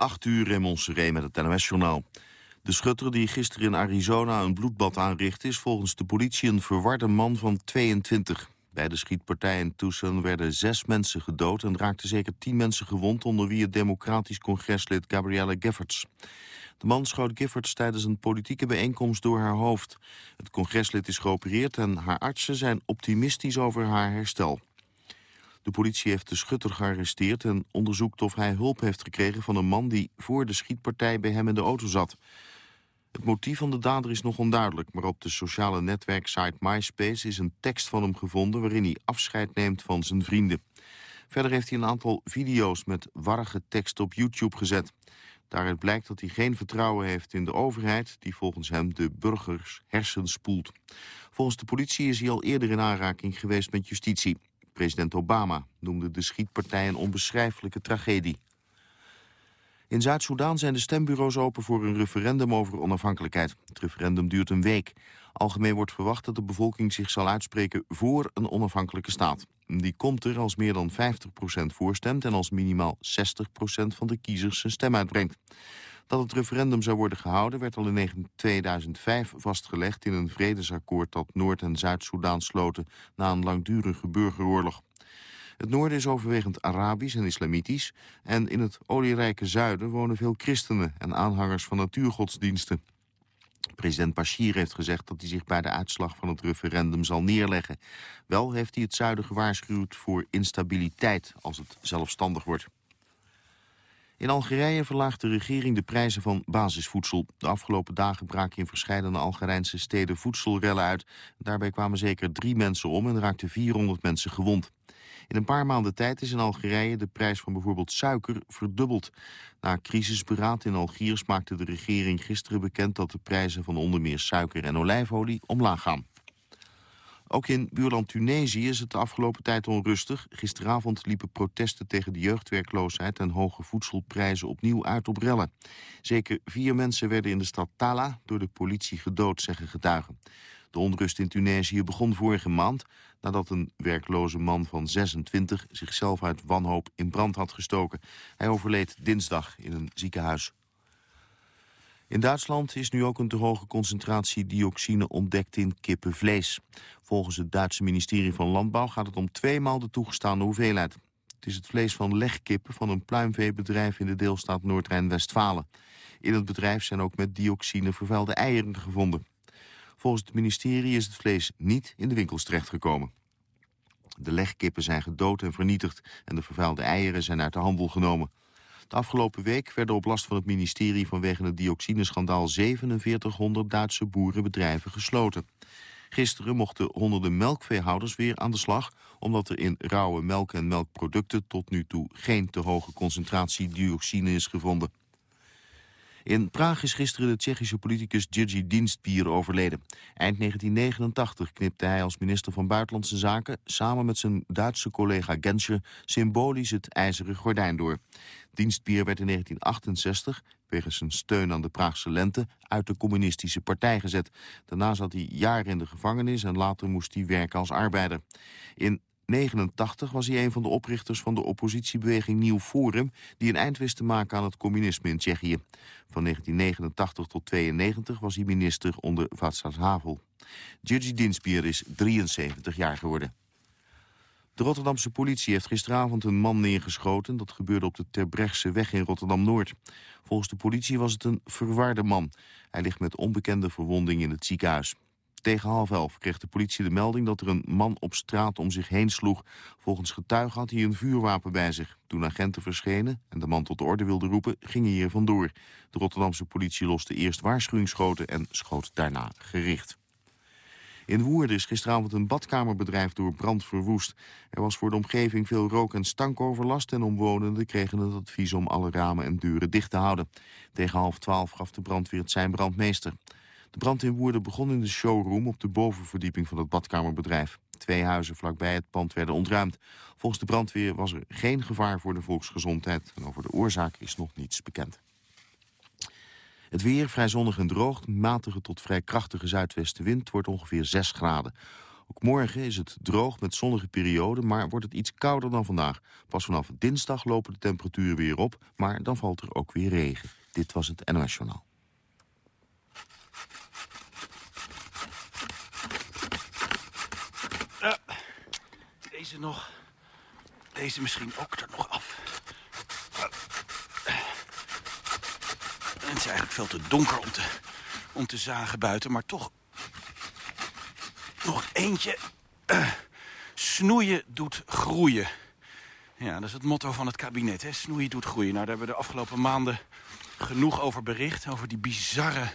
8 uur in Montserrat met het NOS-journaal. De schutter die gisteren in Arizona een bloedbad aanrichtte... is volgens de politie een verwarde man van 22. Bij de schietpartij in Tucson werden zes mensen gedood... en raakten zeker tien mensen gewond... onder wie het democratisch congreslid Gabrielle Giffords. De man schoot Giffords tijdens een politieke bijeenkomst door haar hoofd. Het congreslid is geopereerd en haar artsen zijn optimistisch over haar herstel. De politie heeft de schutter gearresteerd en onderzoekt of hij hulp heeft gekregen van een man die voor de schietpartij bij hem in de auto zat. Het motief van de dader is nog onduidelijk, maar op de sociale netwerksite MySpace is een tekst van hem gevonden waarin hij afscheid neemt van zijn vrienden. Verder heeft hij een aantal video's met warrige tekst op YouTube gezet. Daaruit blijkt dat hij geen vertrouwen heeft in de overheid... die volgens hem de burgers hersens spoelt. Volgens de politie is hij al eerder in aanraking geweest met justitie. President Obama noemde de schietpartij een onbeschrijfelijke tragedie. In Zuid-Soedan zijn de stembureaus open voor een referendum over onafhankelijkheid. Het referendum duurt een week. Algemeen wordt verwacht dat de bevolking zich zal uitspreken voor een onafhankelijke staat. Die komt er als meer dan 50% voorstemt en als minimaal 60% van de kiezers zijn stem uitbrengt. Dat het referendum zou worden gehouden werd al in 2005 vastgelegd in een vredesakkoord dat Noord- en Zuid-Soedan sloten na een langdurige burgeroorlog. Het noorden is overwegend Arabisch en islamitisch en in het olierijke zuiden wonen veel christenen en aanhangers van natuurgodsdiensten. President Bashir heeft gezegd dat hij zich bij de uitslag van het referendum zal neerleggen. Wel heeft hij het zuiden gewaarschuwd voor instabiliteit als het zelfstandig wordt. In Algerije verlaagt de regering de prijzen van basisvoedsel. De afgelopen dagen braken in verschillende Algerijnse steden voedselrellen uit. Daarbij kwamen zeker drie mensen om en raakten 400 mensen gewond. In een paar maanden tijd is in Algerije de prijs van bijvoorbeeld suiker verdubbeld. Na crisisberaad in Algiers maakte de regering gisteren bekend dat de prijzen van onder meer suiker en olijfolie omlaag gaan. Ook in buurland Tunesië is het de afgelopen tijd onrustig. Gisteravond liepen protesten tegen de jeugdwerkloosheid en hoge voedselprijzen opnieuw uit op rellen. Zeker vier mensen werden in de stad Tala door de politie gedood, zeggen getuigen. De onrust in Tunesië begon vorige maand nadat een werkloze man van 26 zichzelf uit wanhoop in brand had gestoken. Hij overleed dinsdag in een ziekenhuis. In Duitsland is nu ook een te hoge concentratie dioxine ontdekt in kippenvlees. Volgens het Duitse ministerie van Landbouw gaat het om tweemaal de toegestaande hoeveelheid. Het is het vlees van legkippen van een pluimveebedrijf in de deelstaat Noord-Rijn-Westfalen. In het bedrijf zijn ook met dioxine vervuilde eieren gevonden. Volgens het ministerie is het vlees niet in de winkels terechtgekomen. De legkippen zijn gedood en vernietigd en de vervuilde eieren zijn uit de handel genomen. De afgelopen week werden op last van het ministerie vanwege het dioxineschandaal 4700 Duitse boerenbedrijven gesloten. Gisteren mochten honderden melkveehouders weer aan de slag... omdat er in rauwe melk en melkproducten tot nu toe geen te hoge concentratie dioxine is gevonden. In Praag is gisteren de Tsjechische politicus Jiří Dienstbier overleden. Eind 1989 knipte hij als minister van Buitenlandse Zaken... samen met zijn Duitse collega Genscher symbolisch het ijzeren gordijn door. Dienstbier werd in 1968, wegens zijn steun aan de Praagse lente... uit de communistische partij gezet. Daarna zat hij jaren in de gevangenis en later moest hij werken als arbeider. In 1989 was hij een van de oprichters van de oppositiebeweging Nieuw Forum... die een eind wist te maken aan het communisme in Tsjechië. Van 1989 tot 1992 was hij minister onder Václav Havel. Jiří Dinsbier is 73 jaar geworden. De Rotterdamse politie heeft gisteravond een man neergeschoten. Dat gebeurde op de Terbrechtseweg weg in Rotterdam-Noord. Volgens de politie was het een verwarde man. Hij ligt met onbekende verwonding in het ziekenhuis. Tegen half elf kreeg de politie de melding dat er een man op straat om zich heen sloeg. Volgens getuigen had hij een vuurwapen bij zich. Toen agenten verschenen en de man tot de orde wilde roepen, ging hij hier vandoor. De Rotterdamse politie loste eerst waarschuwingsschoten en schoot daarna gericht. In Woerden is gisteravond een badkamerbedrijf door brand verwoest. Er was voor de omgeving veel rook- en stankoverlast... en omwonenden kregen het advies om alle ramen en deuren dicht te houden. Tegen half twaalf gaf de brandweer het zijn brandmeester. De brand in Woerden begon in de showroom op de bovenverdieping van het badkamerbedrijf. Twee huizen vlakbij het pand werden ontruimd. Volgens de brandweer was er geen gevaar voor de volksgezondheid... en over de oorzaak is nog niets bekend. Het weer vrij zonnig en droog, matige tot vrij krachtige zuidwestenwind wordt ongeveer 6 graden. Ook morgen is het droog met zonnige perioden, maar wordt het iets kouder dan vandaag. Pas vanaf dinsdag lopen de temperaturen weer op, maar dan valt er ook weer regen. Dit was het NOS Journaal. Deze nog. Deze misschien ook er nog af. Het is eigenlijk veel te donker om te, om te zagen buiten, maar toch... Nog eentje. Uh, snoeien doet groeien. Ja, dat is het motto van het kabinet, hè? Snoeien doet groeien. Nou, daar hebben we de afgelopen maanden genoeg over bericht. Over die bizarre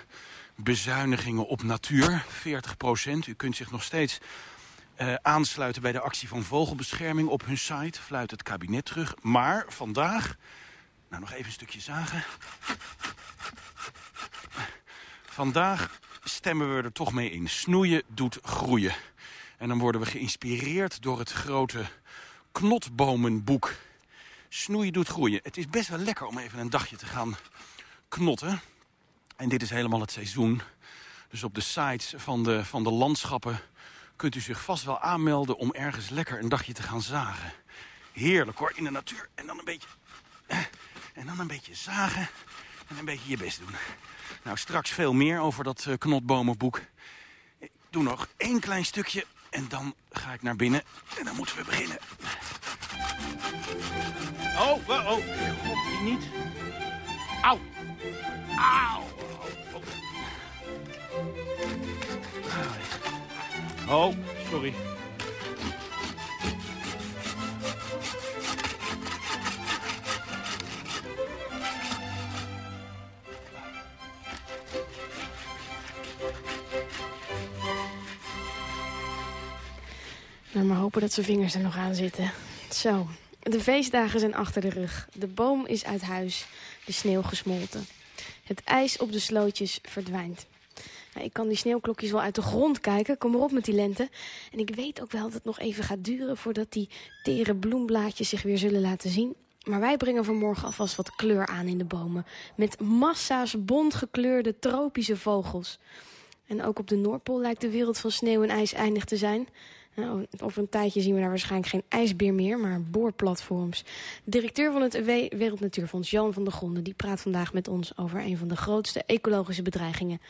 bezuinigingen op natuur. 40 procent. U kunt zich nog steeds uh, aansluiten bij de actie van vogelbescherming op hun site. Fluit het kabinet terug. Maar vandaag... Nou, nog even een stukje zagen. Vandaag stemmen we er toch mee in. Snoeien doet groeien. En dan worden we geïnspireerd door het grote knotbomenboek. Snoeien doet groeien. Het is best wel lekker om even een dagje te gaan knotten. En dit is helemaal het seizoen. Dus op de sites van de, van de landschappen kunt u zich vast wel aanmelden om ergens lekker een dagje te gaan zagen. Heerlijk hoor, in de natuur. En dan een beetje... Eh, en dan een beetje zagen en een beetje je best doen. Nou, straks veel meer over dat uh, knotbomenboek. Ik doe nog één klein stukje en dan ga ik naar binnen. En dan moeten we beginnen. Oh, oh, oh. Die niet. Auw. Auw. Oh, sorry. Nou, maar hopen dat zijn vingers er nog aan zitten. Zo, de feestdagen zijn achter de rug. De boom is uit huis, de sneeuw gesmolten. Het ijs op de slootjes verdwijnt. Nou, ik kan die sneeuwklokjes wel uit de grond kijken. Kom maar op met die lente. En ik weet ook wel dat het nog even gaat duren... voordat die tere bloemblaadjes zich weer zullen laten zien. Maar wij brengen vanmorgen alvast wat kleur aan in de bomen. Met massa's bont gekleurde tropische vogels. En ook op de Noordpool lijkt de wereld van sneeuw en ijs eindig te zijn. Nou, over een tijdje zien we daar waarschijnlijk geen ijsbeer meer, maar boorplatforms. De directeur van het Wereldnatuurfonds, Jan van der Gronden, die praat vandaag met ons over een van de grootste ecologische bedreigingen.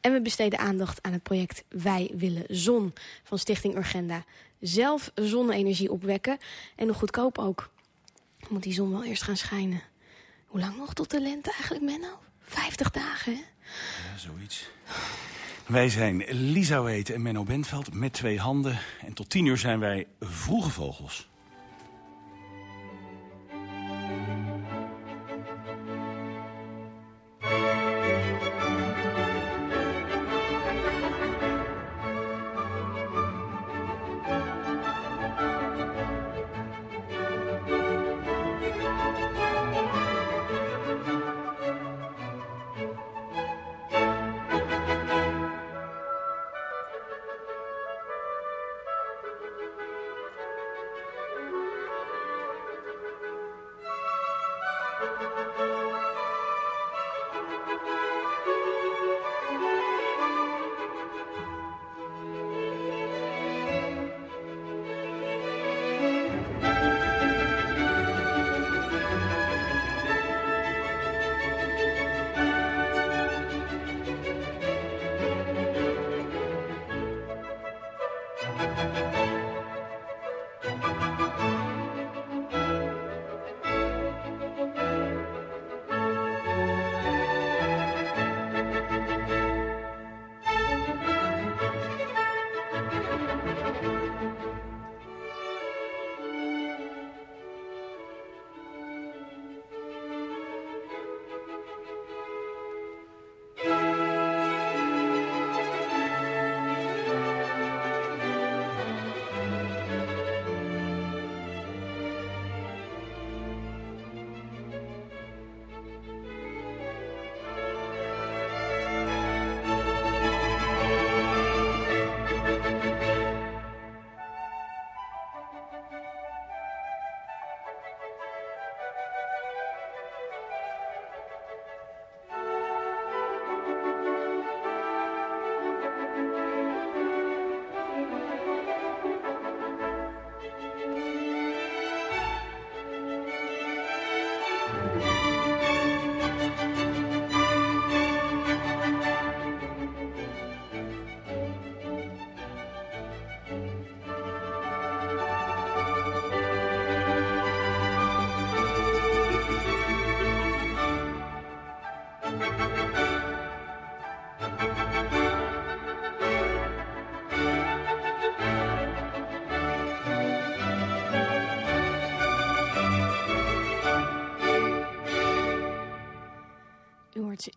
En we besteden aandacht aan het project Wij willen zon van Stichting Urgenda. Zelf zonne-energie opwekken en nog goedkoop ook. Moet die zon wel eerst gaan schijnen. Hoe lang nog tot de lente eigenlijk, Menno? 50 dagen, hè? Ja, zoiets. Wij zijn Lisa Weet en Menno Bentveld met twee handen. En tot tien uur zijn wij Vroege Vogels.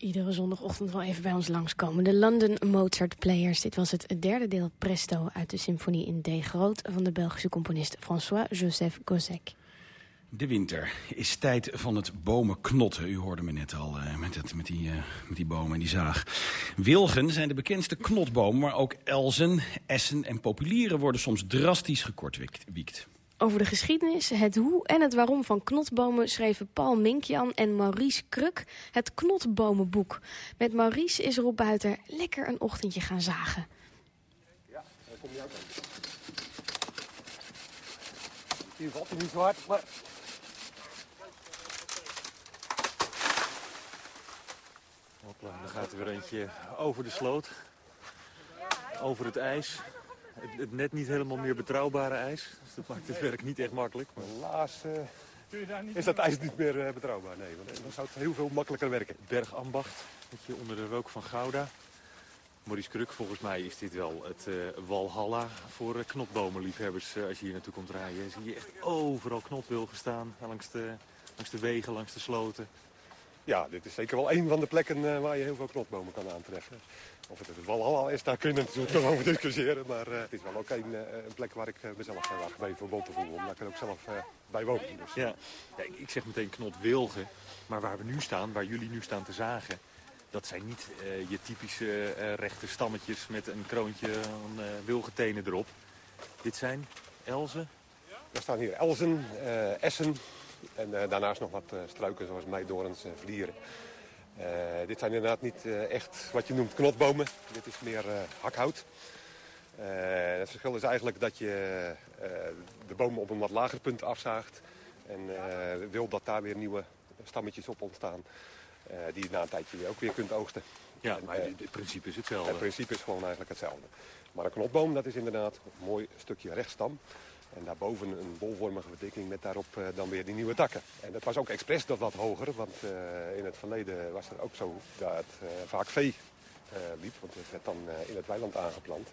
Iedere zondagochtend wel even bij ons langskomen. De London Mozart Players. Dit was het derde deel Presto uit de symfonie in D groot... van de Belgische componist François-Joseph Gossec. De winter is tijd van het bomen knotten. U hoorde me net al uh, met, het, met, die, uh, met die bomen en die zaag. Wilgen zijn de bekendste knotbomen, maar ook elzen, essen en populieren worden soms drastisch gekortwiekt. Over de geschiedenis, het hoe en het waarom van knotbomen schreven Paul Minkjan en Maurice Kruk het Knotbomenboek. Met Maurice is Rob Buiter lekker een ochtendje gaan zagen. Ja, daar kom je ook aan. Hier valt hij niet zo hard, maar... Hopla, dan gaat er weer eentje over de sloot. Over het ijs. Het, het, net niet helemaal meer betrouwbare ijs. Dus dat maakt het werk niet echt makkelijk. Maar helaas uh, is dat ijs niet meer uh, betrouwbaar. Nee, want dan zou het heel veel makkelijker werken. Bergambacht, je, onder de rook van Gouda. Maurice Kruk, volgens mij is dit wel het uh, walhalla voor knotbomenliefhebbers. als je hier naartoe komt rijden, zie je echt overal knotwilgen staan. Langs de, langs de wegen, langs de sloten. Ja, dit is zeker wel een van de plekken waar je heel veel knotbomen kan aantreffen. Of het het Walhalla is, daar kunnen we natuurlijk over discussiëren. Maar uh, het is wel ook een, uh, een plek waar ik uh, mezelf uh, geweest verbonden voel. Omdat ik er ook zelf bij woon. Dus. Ja. ja ik, zeg meteen knot wilgen. Maar waar we nu staan, waar jullie nu staan te zagen... dat zijn niet je typische rechte stammetjes met een kroontje van wilgetenen erop. Dit zijn elzen? Er staan hier elzen, essen en daarnaast nog wat struiken zoals meidorens en vlieren. Uh, dit zijn inderdaad niet echt wat je noemt knotbomen. Dit is meer hakhout. het verschil is eigenlijk dat je de bomen op een wat lager punt afzaagt. En wil dat daar weer nieuwe stammetjes op ontstaan. die je na een tijdje ook weer kunt oogsten. Ja, maar het principe is hetzelfde. Het principe is gewoon eigenlijk hetzelfde. Maar een knotboom dat is inderdaad een mooi stukje rechtstam. En daarboven een bolvormige verdikking met daarop uh, dan weer die nieuwe takken. En dat was ook expres dat wat hoger, want uh, in het verleden was het ook zo dat uh, vaak vee liep. Want het werd dan in het weiland aangeplant.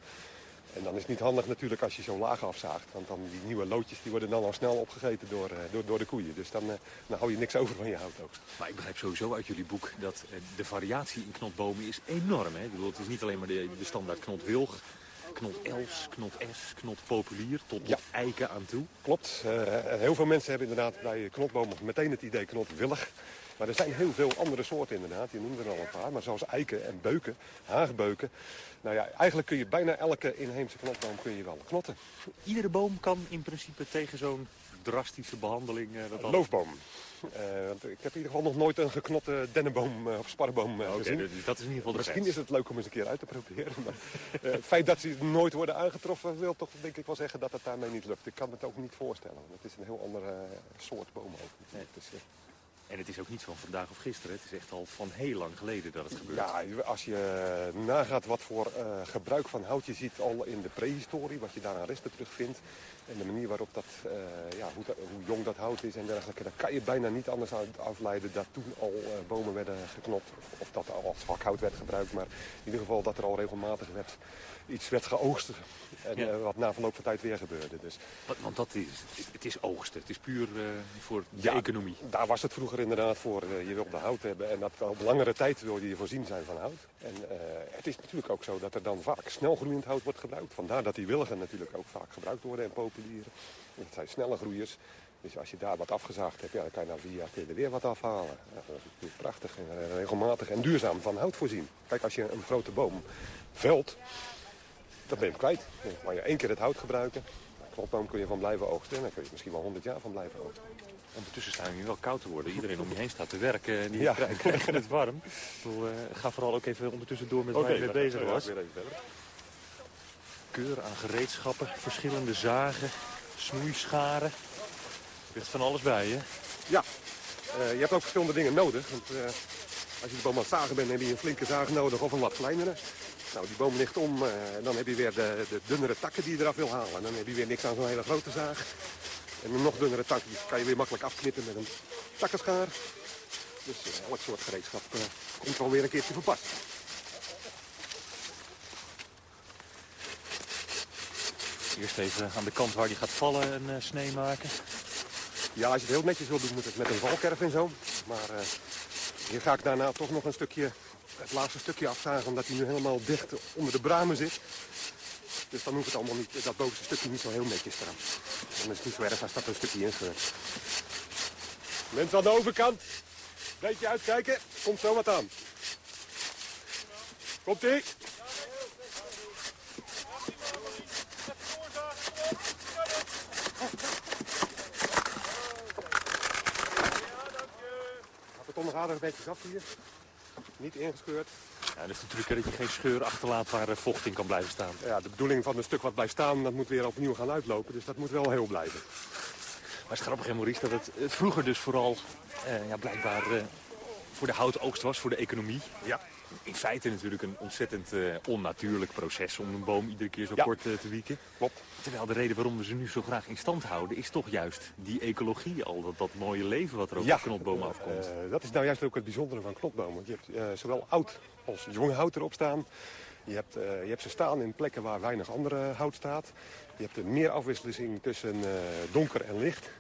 En dan is het niet handig natuurlijk als je zo laag afzaagt. Want dan die nieuwe loodjes die worden dan al snel opgegeten door, door, door de koeien. Dus dan, dan hou je niks over van je houtoogst. Maar ik begrijp sowieso uit jullie boek dat de variatie in knotbomen is enorm. Hè? Ik bedoel, het is niet alleen maar de, de standaard knotwilg knot els, knot s, knot populier, tot, ja. eiken aan toe. Klopt. Uh, heel veel mensen hebben inderdaad bij knotbomen meteen het idee knotwillig. Maar er zijn heel veel andere soorten inderdaad. Je noemde er al een paar. Maar zoals eiken en beuken, haagbeuken. Nou ja, eigenlijk kun je bijna elke inheemse knotboom kun je wel knotten. Iedere boom kan in principe tegen zo'n drastische behandeling... Uh, dat Loofboom. Uh, want ik heb in ieder geval nog nooit een geknotte dennenboom uh, of sparrenboom uh, gezien. Dus dat is in ieder geval de Misschien is het leuk om eens een keer uit te proberen. Maar, het feit dat ze nooit worden aangetroffen wil toch denk ik wel zeggen dat het daarmee niet lukt. Ik kan me het ook niet voorstellen. Het is een heel andere soort boom ook. Nee. Dus, en het is ook niet van vandaag of gisteren. Het is echt al van heel lang geleden dat het gebeurt. Ja, als je nagaat wat voor uh, gebruik van hout je ziet al in de prehistorie. Wat je daar aan resten terugvindt. En de manier waarop dat, uh, ja, hoe, hoe, jong dat hout is en dergelijke. Daar kan je bijna niet anders afleiden dat toen al bomen werden geknopt. Of dat al als vakhout werd gebruikt. Maar in ieder geval dat er al regelmatig werd, iets werd geoogst. En ja. wat na verloop van tijd weer gebeurde. Dus. Want dat is, het is oogsten. Het is puur voor de ja, economie. Daar was het vroeger inderdaad voor. Uh, je wilde hout hebben en dat op langere tijd wil je voorzien zijn van hout. En uh, het is natuurlijk ook zo dat er dan vaak snelgroeiend hout wordt gebruikt. Vandaar dat die willigen natuurlijk ook vaak gebruikt worden en populieren. Dat zijn snelle groeiers. Dus als je daar wat afgezaagd hebt, ja, dan kan je na vier jaar kun je er weer wat afhalen. Ja, dat is prachtig en regelmatig en duurzaam van hout voorzien. Kijk, als je een grote boom velt, dan ben je kwijt. Dan kan je één keer het hout gebruiken. Een knotboom kun je van blijven oogsten en dan kun je misschien wel honderd jaar van blijven oogsten. Ondertussen staan we wel koud te worden. Iedereen om je heen staat te werken en die ja. krijgen het warm. Ik bedoel, uh, ga vooral ook even ondertussen door met okay, waar je mee bezig was. Keur aan gereedschappen, verschillende zagen, snoeischaren. Er ligt van alles bij, hè? Ja, uh, je hebt ook verschillende dingen nodig. Want, uh, als je de boom aan het zagen bent, heb je een flinke zaag nodig of een wat kleinere. Nou, die boom ligt om en dan heb je weer de, de dunnere takken die je eraf wil halen. En dan heb je weer niks aan zo'n hele grote zaag. En een nog dunnere tak die kan je weer makkelijk afknippen met een takkenschaar. Dus uh, elk soort gereedschap uh, komt wel weer een keertje verpast. Eerst even aan de kant waar die gaat vallen een uh, snee maken. Ja, als je het heel netjes wil doen, moet het met een valkerf en zo. Maar Hier ga ik daarna toch nog een stukje, het laatste stukje afzagen... omdat hij nu helemaal dicht onder de bramen zit. Dus dan hoeft het allemaal niet, dat bovenste stukje niet zo heel netjes te Dan is het niet zo erg als dat een stukje ingewerkt. Mensen aan de overkant, beetje uitkijken, komt zo wat aan. Komt-ie? het nog aardig netjes af hier. Niet ingescheurd. Ja, dat is natuurlijk dat je geen scheur achterlaat waar eh, vocht in kan blijven staan. Ja, de bedoeling van het stuk wat blijft staan, dat moet weer opnieuw gaan uitlopen. Dus dat moet wel heel blijven. Maar het is grappig, hè, Maurice, dat het, het vroeger dus vooral eh, ja, blijkbaar eh, voor de houtoogst was, voor de economie. Ja in feite natuurlijk een ontzettend uh, onnatuurlijk proces om een boom iedere keer zo kort uh, te wieken. Klopt. Terwijl de reden waarom we ze nu zo graag in stand houden is toch juist die ecologie al. Dat, dat mooie leven wat er ook ja, op knotbomen afkomt. Uh, dat is nou juist ook het bijzondere van knotbomen. Je hebt zowel oud als jong hout erop staan. Je hebt, je hebt ze staan in plekken waar weinig andere hout staat. Je hebt een meer afwisseling tussen donker en licht.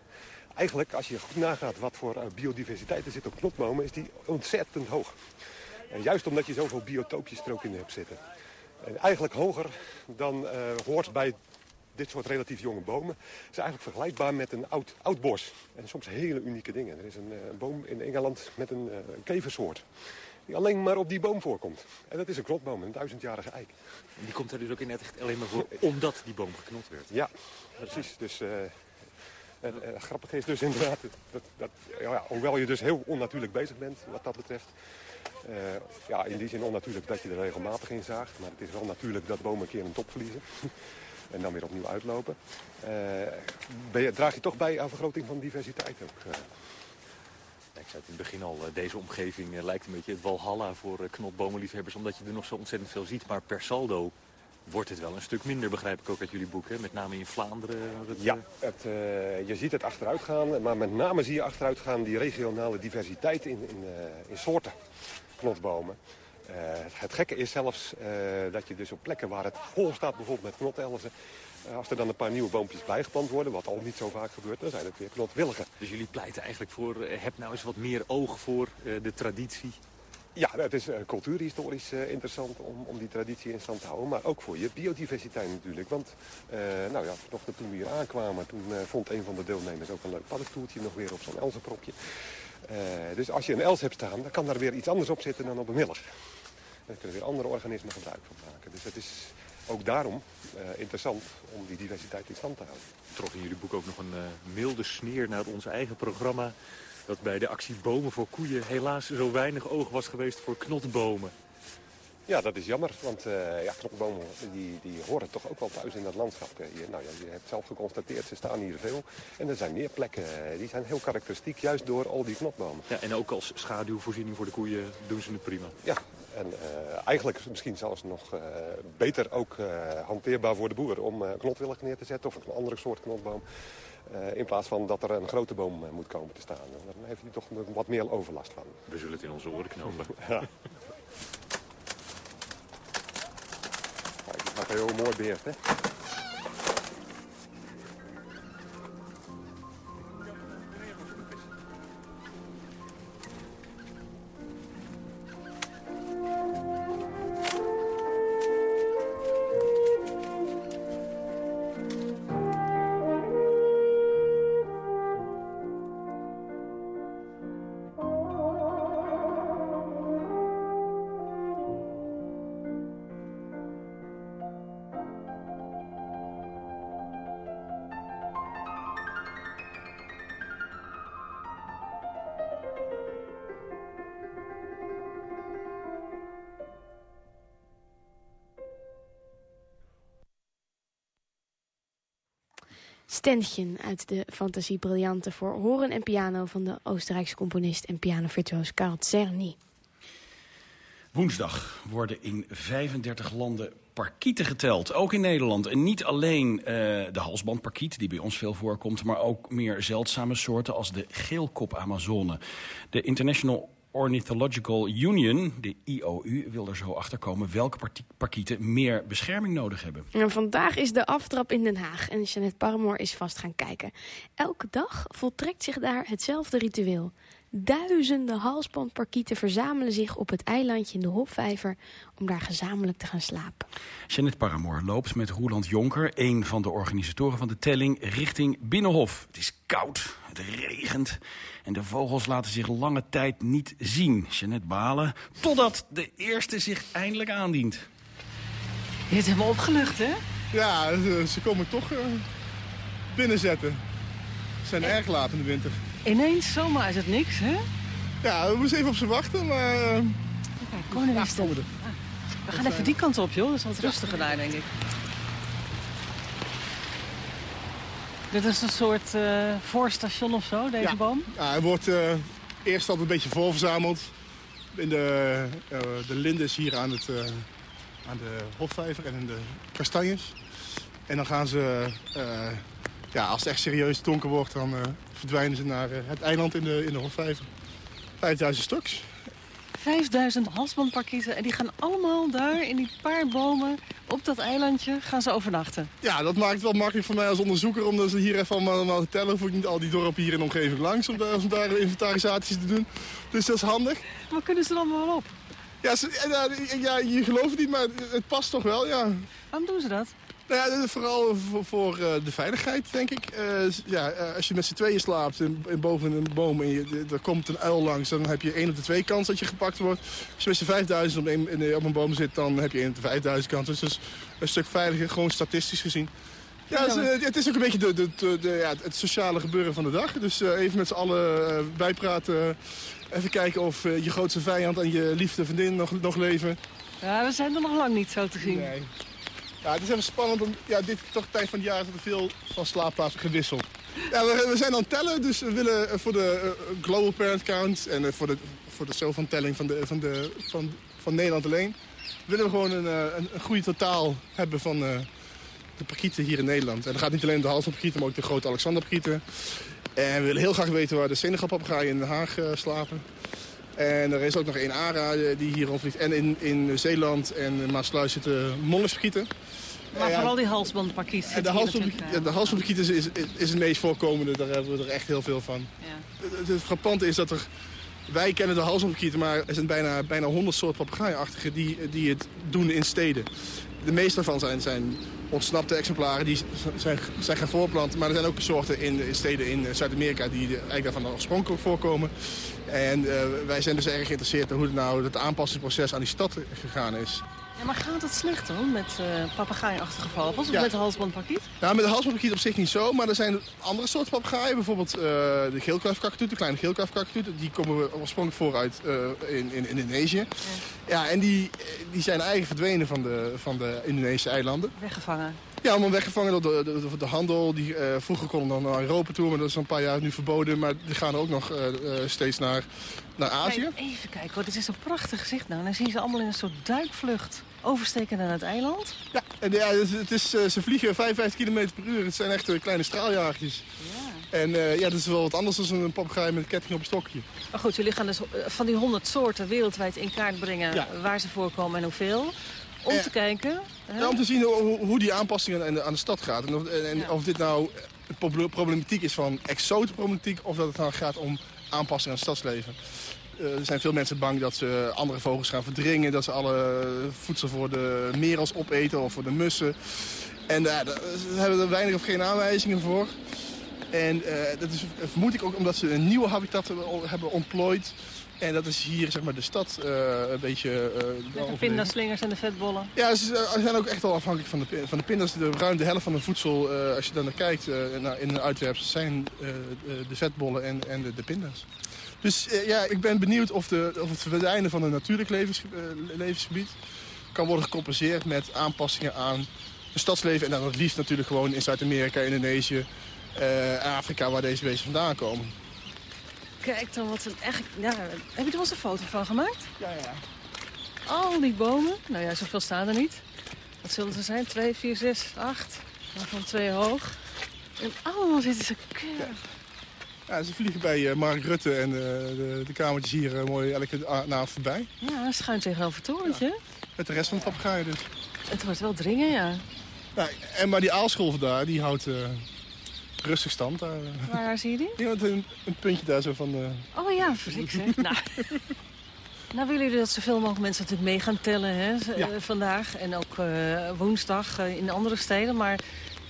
Eigenlijk, als je goed nagaat wat voor biodiversiteit er zit op knotbomen, is die ontzettend hoog. En juist omdat je zoveel biotoopjes er ook in hebt zitten. En eigenlijk hoger dan uh, hoort bij dit soort relatief jonge bomen. is eigenlijk vergelijkbaar met een oud, oud bos. En soms hele unieke dingen. Er is een, uh, boom in Engeland met een, uh, een keversoort. Die alleen maar op die boom voorkomt. En dat is een knotboom, een duizendjarige eik. En die komt er dus ook in net echt alleen maar voor omdat die boom geknot werd? Ja, precies. Dus... En, grappig is dus inderdaad, dat, dat, ja, hoewel je dus heel onnatuurlijk bezig bent wat dat betreft... Uh, ja, in die zin onnatuurlijk dat je er regelmatig in zaagt. Maar het is wel natuurlijk dat bomen een keer een top verliezen. en dan weer opnieuw uitlopen. Uh, ben je, draag je toch bij aan vergroting van diversiteit ook? Uh. Ik zei het in het begin al, deze omgeving lijkt een beetje het walhalla voor knotbomenliefhebbers. Omdat je er nog zo ontzettend veel ziet. Maar per saldo wordt het wel een stuk minder, begrijp ik ook uit jullie boek. Hè? Met name in Vlaanderen. Het, ja, het, je ziet het achteruit gaan. Maar met name zie je achteruit gaan die regionale diversiteit in, in, in soorten knotbomen. Uh, het gekke is zelfs uh, dat je dus op plekken waar het vol staat, bijvoorbeeld met knotelzen... Uh, als er dan een paar nieuwe boompjes bijgeplant worden, wat al niet zo vaak gebeurt, dan zijn het weer knotwilligen. Dus jullie pleiten eigenlijk voor, heb nou eens wat meer oog voor de traditie? Ja, het is cultuurhistorisch interessant om, om die traditie in stand te houden. Maar ook voor je biodiversiteit natuurlijk. Want nou ja, toen we hier aankwamen, toen vond een van de deelnemers ook een leuk paddenstoeltje nog weer op zo'n elzenpropje. Uh, dus als je een els hebt staan, dan kan daar weer iets anders op zitten dan op een miller. Daar kunnen weer andere organismen gebruik van maken. Dus het is ook daarom uh, interessant om die diversiteit in stand te houden. Trof in jullie boek ook nog een uh, milde sneer naar ons eigen programma... dat bij de actie Bomen voor Koeien helaas zo weinig oog was geweest voor knotbomen. Ja, dat is jammer, want uh, ja, knotbomen die, die horen toch ook wel thuis in dat landschap. Je, nou, ja, je hebt zelf geconstateerd, ze staan hier veel. En er zijn meer plekken, eh, die zijn heel karakteristiek, juist door al die knotbomen. Ja, en ook als schaduwvoorziening voor de koeien doen ze het prima. Ja, en uh, eigenlijk misschien zelfs nog uh, beter ook hanteerbaar voor de boer... om knotwillig neer te zetten of een andere soort knotboom. in plaats van dat er een grote boom moet komen te staan. Dan heeft hij toch wat meer overlast van. We zullen het in onze oren knopen. ja. Dat is heel mooi beest, hè? Ständchen uit de Fantasie Brillante voor horen en piano van de Oostenrijkse componist en pianovirtuoos Karl Czerny. Woensdag worden in 35 landen parkieten geteld. Ook in Nederland. En niet alleen uh, de halsbandparkiet, die bij ons veel voorkomt... maar ook meer zeldzame soorten als de geelkop Amazone. De International Ornithological Union, de IOU, wil er zo achter komen welke parkieten meer bescherming nodig hebben. En vandaag is de aftrap in Den Haag en Jeanette Paramoor is vast gaan kijken. Elke dag voltrekt zich daar hetzelfde ritueel. Duizenden halsbandparkieten verzamelen zich op het eilandje in de Hopvijver om daar gezamenlijk te gaan slapen. Jeannette Paramoor loopt met Roeland Jonker, een van de organisatoren van de telling, richting Binnenhof. Het is koud, het regent en de vogels laten zich lange tijd niet zien. Jeannette balen, totdat de eerste zich eindelijk aandient. Je hebt helemaal opgelucht, hè? Ja, ze, komen toch uh, binnenzetten. Ze zijn erg laat in de winter. Ineens zomaar is het niks, hè? Ja, we moeten even op ze wachten, maar... Uh, Kijk, kom er ja, er. We gaan even die kant op, joh. Dat is wat rustiger daar, denk ik. Dit is een soort uh, voorstation of zo, deze Ja. boom? Ja, hij wordt eh, eerst altijd een beetje voorverzameld. In de, eh, de lindes hier aan, het, eh, aan de Hofvijver en in de kastanjes. En dan gaan ze, eh, ja, als het echt serieus donker wordt, dan eh, verdwijnen ze naar eh, het eiland in de, in de Hofvijver. 5000 stuks. 5000 halsbandparkieten en die gaan allemaal daar in die paar bomen op dat eilandje gaan ze overnachten. Ja, dat maakt het wel makkelijk voor mij als onderzoeker om ze hier even allemaal, te tellen. Hoef ik niet al die dorpen hier in de omgeving langs om daar, om daar inventarisaties te doen. Dus dat is handig. Waar kunnen ze dan wel op? Ja, ze- ja, ja, je gelooft het niet, maar het past toch wel, ja. Waarom doen ze dat? Nou ja, vooral voor, voor eh, de veiligheid, denk ik. Eh, ja, eh, als je met z'n tweeën slaapt in, boven een boom en je, er komt een uil langs... dan heb je één op de twee kans dat je gepakt wordt. Als je met z'n 5000 op op een boom zit, dan heb je één op de 5000 kans. Dus dat is een stuk veiliger, gewoon statistisch gezien. Ja, het, is, het is ook een beetje de, de, de, de- ja, het sociale gebeuren van de dag. Dus even met z'n allen bijpraten. Even kijken of je grootste vijand en je liefde vriendin nog, nog leven. Ja, we zijn er nog lang niet zo te zien. Nee. Ja, het is even spannend, om, ja, dit toch de tijd van het jaar dat er veel van slaapplaatsen gewisseld. Ja, we, we zijn aan het tellen, dus we willen eh, voor de eh, Global Parent Count en eh, voor de, voor de van, de, van, de, van, van Nederland alleen... willen we gewoon een, eh, een, een goede totaal hebben van eh, de parkieten hier in Nederland. En dat gaat niet alleen om de halsparkieten, maar ook de grote Alexanderparkieten. En we willen heel graag weten waar de Senegal-papegaaien in Den Haag eh, slapen. En er is ook nog één ARA eh, die hier rondvliegt. En in, in Zeeland en Maasluis zitten mollusparkieten. Maar Ja, vooral die halsbandparkiet. de halsbandparkiet de halsbandparkiet is, is, is het meest voorkomende. Daar hebben we er echt heel veel van. Ja. Het, het frappante is dat er... Wij kennen de halsbandparkieten, maar er zijn bijna, bijna 100 soorten papegaaienachtigen die, die het doen in steden. De meeste daarvan zijn, zijn ontsnapte exemplaren die zijn, zijn gaan voorplanten. Maar er zijn ook soorten in, steden in Zuid-Amerika die eigenlijk daarvan oorspronkelijk voorkomen. En eh, wij zijn dus erg geïnteresseerd in hoe het nou het aanpassingsproces aan die stad gegaan is. Ja, maar gaat het slecht dan met uh, papegaaiachtige vogels of Ja. met de halsbandparkiet? Ja, met de halsbandparkiet op zich niet zo, maar er zijn andere soorten papegaaien. Bijvoorbeeld eh, de geelkuifkakatoet, de kleine geelkuifkakatoet. Die komen we oorspronkelijk voor uit eh, in, in Indonesië. Ja, en die, die zijn eigenlijk verdwenen van de, van de Indonesische eilanden. Weggevangen. Ja, maar weggevangen door de, de, de, de handel. Die, eh, vroeger konden dan naar Europa toe, maar dat is al een paar jaar nu verboden. Maar die gaan ook nog eh, eh, steeds naar, naar Azië. Kijk, even kijken hoor, dit is een prachtig gezicht nou. Dan zie je ze allemaal in een soort duikvlucht oversteken naar het eiland. Ja, en ja, het is, het is, ze vliegen 55 km per uur. Het zijn echt kleine straaljagertjes. Ja. En ja, dat is wel wat anders dan een papegaai met een ketting op een stokje. Maar goed, jullie gaan dus van die 100 soorten wereldwijd in kaart brengen Ja. waar ze voorkomen en hoeveel. Om Ja. te kijken. om te zien hoe, hoe die aanpassing aan de, aan de stad gaat. En, of, en, dit nou problematiek is van exotenproblematiek... of dat het nou gaat om aanpassing aan het stadsleven. Eh, er zijn veel mensen bang dat ze andere vogels gaan verdringen... dat ze alle voedsel voor de merels opeten of voor de mussen. En eh, daar hebben we er weinig of geen aanwijzingen voor. En eh, dat is vermoed ik ook omdat ze een nieuwe habitat hebben, hebben ontplooid... En dat is hier zeg maar, de stad eh, een beetje... eh, Met de overleven. pindaslingers en de vetbollen. Ja, ze zijn ook echt wel afhankelijk van de, van de pindas. De, ruim de helft van het voedsel, eh, als je daar naar kijkt eh, in een uitwerpsel, zijn eh, de- de vetbollen en, en de, de pindas. Dus eh, ja, ik ben benieuwd of, de, of het verdwijnen van een natuurlijk levens, eh, levensgebied kan worden gecompenseerd met aanpassingen aan het stadsleven. En dan het liefst natuurlijk gewoon in Zuid-Amerika, Indonesië, eh, Afrika, waar deze beesten vandaan komen. Kijk dan wat een echt... Ja, heb je er wel eens een foto van gemaakt? Ja, ja. Al die bomen. Nou ja, zoveel staan er niet. Wat zullen er zijn? 2, 4, 6, 8. Van twee hoog. En allemaal zitten ze keurig. Ja, ze vliegen bij eh, Mark Rutte en eh, de, de kamertjes hier eh, mooi elke nacht voorbij. Ja, schuin tegenover het torentje. Met de rest van de papegaaien dus. Het wordt wel dringen, ja. En maar die aalscholver daar, die houdt, Rustig stand daar. Waar zie je die? Ja, een, een puntje daar zo van... Uh... Oh ja, zeg. nou. nou willen jullie dat zoveel mogelijk mensen natuurlijk mee gaan tellen hè, ja. vandaag. En ook uh, woensdag uh, in andere steden. Maar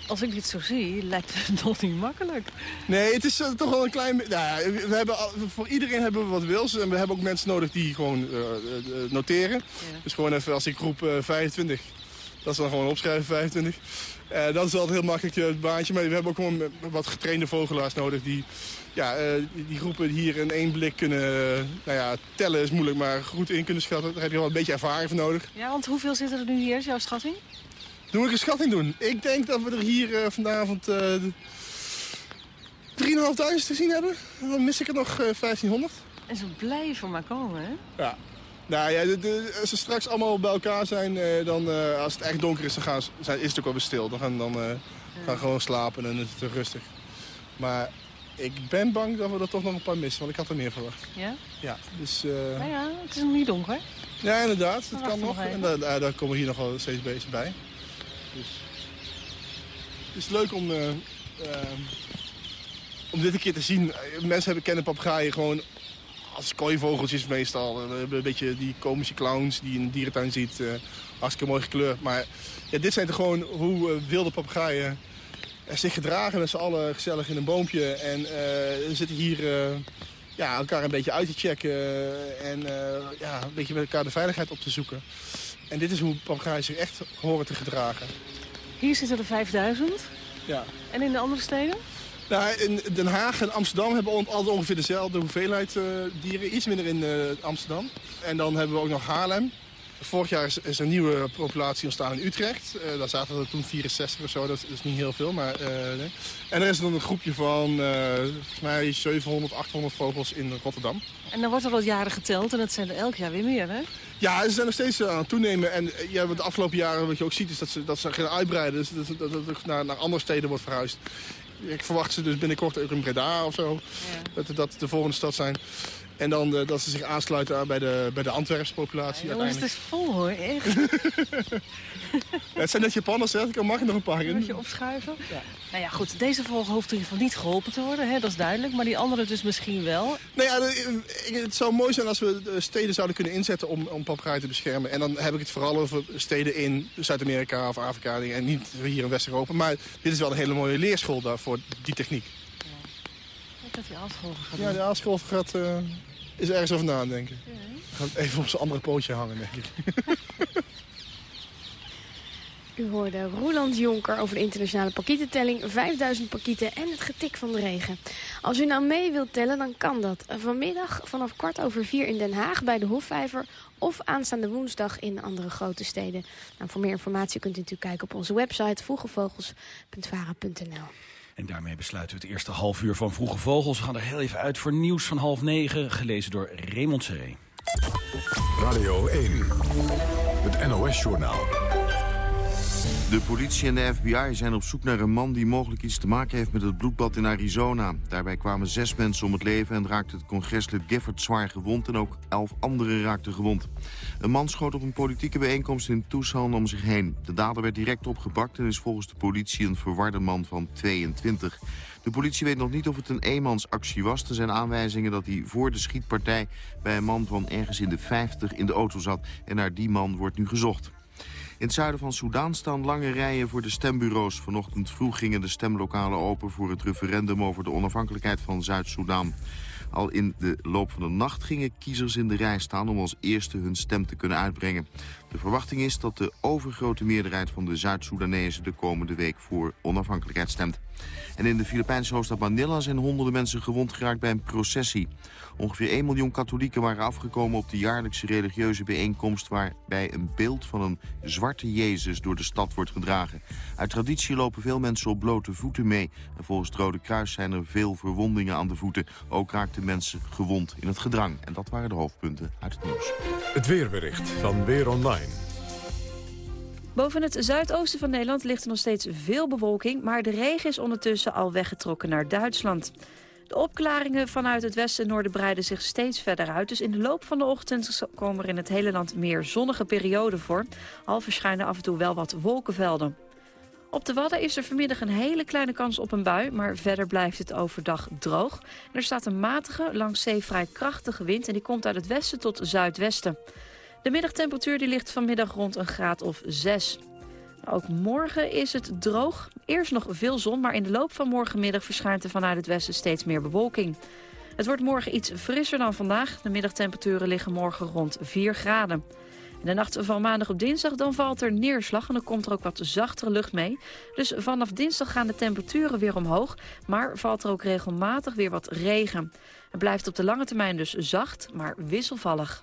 als ik dit zo zie, lijkt het nog niet makkelijk. Nee, het is uh, toch wel een klein... Nou ja, we hebben, voor iedereen hebben we wat wils. En we hebben ook mensen nodig die gewoon uh, uh, noteren. Ja. Dus gewoon even als ik roep 25, dat is dan gewoon opschrijven 25. Dat is altijd heel makkelijk het baantje. Maar we hebben ook gewoon wat getrainde vogelaars nodig die... Ja, die groepen hier in één blik kunnen... nou ja, tellen is moeilijk, maar goed in kunnen schatten. Daar heb je wel een beetje ervaring voor nodig. Ja, want hoeveel zitten er nu hier, is jouw schatting? Doe ik een schatting doen. Ik denk dat we er hier uh, vanavond uh, 3.500 te zien hebben. Dan mis ik er nog uh, 1500. En ze blijven maar komen, hè? Ja. Nou ja, als ze straks allemaal bij elkaar zijn, uh, dan, uh, als het echt donker is, dan gaan, zijn, is het ook wel weer stil. Dan gaan, dan, uh, ja. gaan gewoon slapen en dan is het rustig. Maar ik ben bang dat we er toch nog een paar missen, want ik had er meer verwacht. Ja? Ja, dus... nou ja, het is nog niet donker. Ja, inderdaad. Dat kan nog. En daar, komen hier nog wel steeds bezig bij. Dus het is leuk om, uh, uh, om dit een keer te zien. Mensen hebben, kennen papegaaien gewoon als kooivogeltjes meestal. We hebben een beetje die komische clowns die je in de dierentuin ziet. Uh, hartstikke mooi gekleurd. Maar ja, dit zijn toch gewoon hoe wilde papegaaien zich gedragen met z'n allen gezellig in een boompje. En we zitten hier ja, elkaar een beetje uit te checken. en ja, een beetje met elkaar de veiligheid op te zoeken. En dit is hoe papegaaien zich echt horen te gedragen. Hier zitten er 5000. Ja. En in de andere steden? Nou, in Den Haag en Amsterdam hebben we altijd ongeveer dezelfde hoeveelheid uh, dieren. Iets minder in uh, Amsterdam. En dan hebben we ook nog Haarlem. Vorig jaar is, is een nieuwe populatie ontstaan in Utrecht. Uh, daar zaten er toen 64 of zo, dat is niet heel veel. Maar, nee. En er is dan een groepje van volgens mij 700, 800 vogels in Rotterdam. En dan wordt er al jaren geteld en dat zijn er elk jaar weer meer, hè? Ja, ze zijn nog steeds aan het toenemen. En ja, wat de afgelopen jaren wat je ook ziet is dat ze, dat ze gaan uitbreiden. Dus dat, dat, dat het naar, naar andere steden wordt verhuisd. Ik verwacht ze dus binnenkort ook in Breda of zo. Ja. Dat, dat de volgende stad zijn. En dan uh, dat ze zich aansluiten bij de, bij de Antwerpse populatie. Ja, jongens, het is vol hoor, echt. ja, het zijn net Japanners, hè? Ik mag er nog een paar in. Moet je opschuiven? Ja. Nou ja, goed, deze vogel hoeft in ieder geval niet geholpen te worden, hè? dat is duidelijk. Maar die andere dus misschien wel. Nou ja, het zou mooi zijn als we steden zouden kunnen inzetten om, om papegaaien te beschermen. En dan heb ik het vooral over steden in Zuid-Amerika of Afrika en niet hier in West-Europa. Maar dit is wel een hele mooie leerschool daar voor die techniek. Dat die aalscholver gaat Ja, de aalscholver gaat... Uh, is ergens over nadenken. Ja, Gaat even op zijn andere pootje hangen, denk ik. U hoorde Roland Jonker over de internationale pakietentelling, 5000 pakieten en het getik van de regen. Als u nou mee wilt tellen, dan kan dat. Vanmiddag vanaf kwart over vier in Den Haag bij de Hofvijver of aanstaande woensdag in andere grote steden. Nou, voor meer informatie kunt u natuurlijk kijken op onze website vroegevogels.vara.nl. En daarmee besluiten we het eerste half uur van Vroege Vogels. We gaan er heel even uit voor nieuws van half negen, gelezen door Raymond Seré. Radio 1, het NOS-journaal. De politie en de FBI zijn op zoek naar een man die mogelijk iets te maken heeft met het bloedbad in Arizona. Daarbij kwamen zes mensen om het leven en raakte het congreslid Gifford zwaar gewond en ook elf anderen raakten gewond. Een man schoot op een politieke bijeenkomst in Tucson om zich heen. De dader werd direct opgepakt en is volgens de politie een verwarde man van 22. De politie weet nog niet of het een eenmansactie was. Er zijn aanwijzingen dat hij voor de schietpartij bij een man van ergens in de 50 in de auto zat. En naar die man wordt nu gezocht. In het zuiden van Soedan staan lange rijen voor de stembureaus. Vanochtend vroeg gingen de stemlokalen open voor het referendum over de onafhankelijkheid van Zuid-Soedan. Al in de loop van de nacht gingen kiezers in de rij staan om als eerste hun stem te kunnen uitbrengen. De verwachting is dat de overgrote meerderheid van de Zuid-Soedanezen de komende week voor onafhankelijkheid stemt. En in de Filipijnse hoofdstad Manila zijn honderden mensen gewond geraakt bij een processie. Ongeveer 1 miljoen katholieken waren afgekomen op de jaarlijkse religieuze bijeenkomst... waarbij een beeld van een zwarte Jezus door de stad wordt gedragen. Uit traditie lopen veel mensen op blote voeten mee. En volgens het Rode Kruis zijn er veel verwondingen aan de voeten. Ook raakten mensen gewond in het gedrang. En dat waren de hoofdpunten uit het nieuws. Het weerbericht van Weer Online. Boven het zuidoosten van Nederland ligt er nog steeds veel bewolking... maar de regen is ondertussen al weggetrokken naar Duitsland. De opklaringen vanuit het westen en noorden breiden zich steeds verder uit. Dus in de loop van de ochtend komen er in het hele land meer zonnige perioden voor. Al verschijnen af en toe wel wat wolkenvelden. Op de Wadden is er vanmiddag een hele kleine kans op een bui... maar verder blijft het overdag droog. er staat een matige, langs zee vrij krachtige wind... en die komt uit het westen tot zuidwesten. De middagtemperatuur ligt vanmiddag rond een graad of 6. Ook morgen is het droog. Eerst nog veel zon, maar in de loop van morgenmiddag... verschijnt er vanuit het westen steeds meer bewolking. Het wordt morgen iets frisser dan vandaag. De middagtemperaturen liggen morgen rond 4 graden. In de nacht van maandag op dinsdag dan valt er neerslag en dan komt er ook wat zachtere lucht mee. Dus vanaf dinsdag gaan de temperaturen weer omhoog, maar valt er ook regelmatig weer wat regen. Het blijft op de lange termijn dus zacht, maar wisselvallig.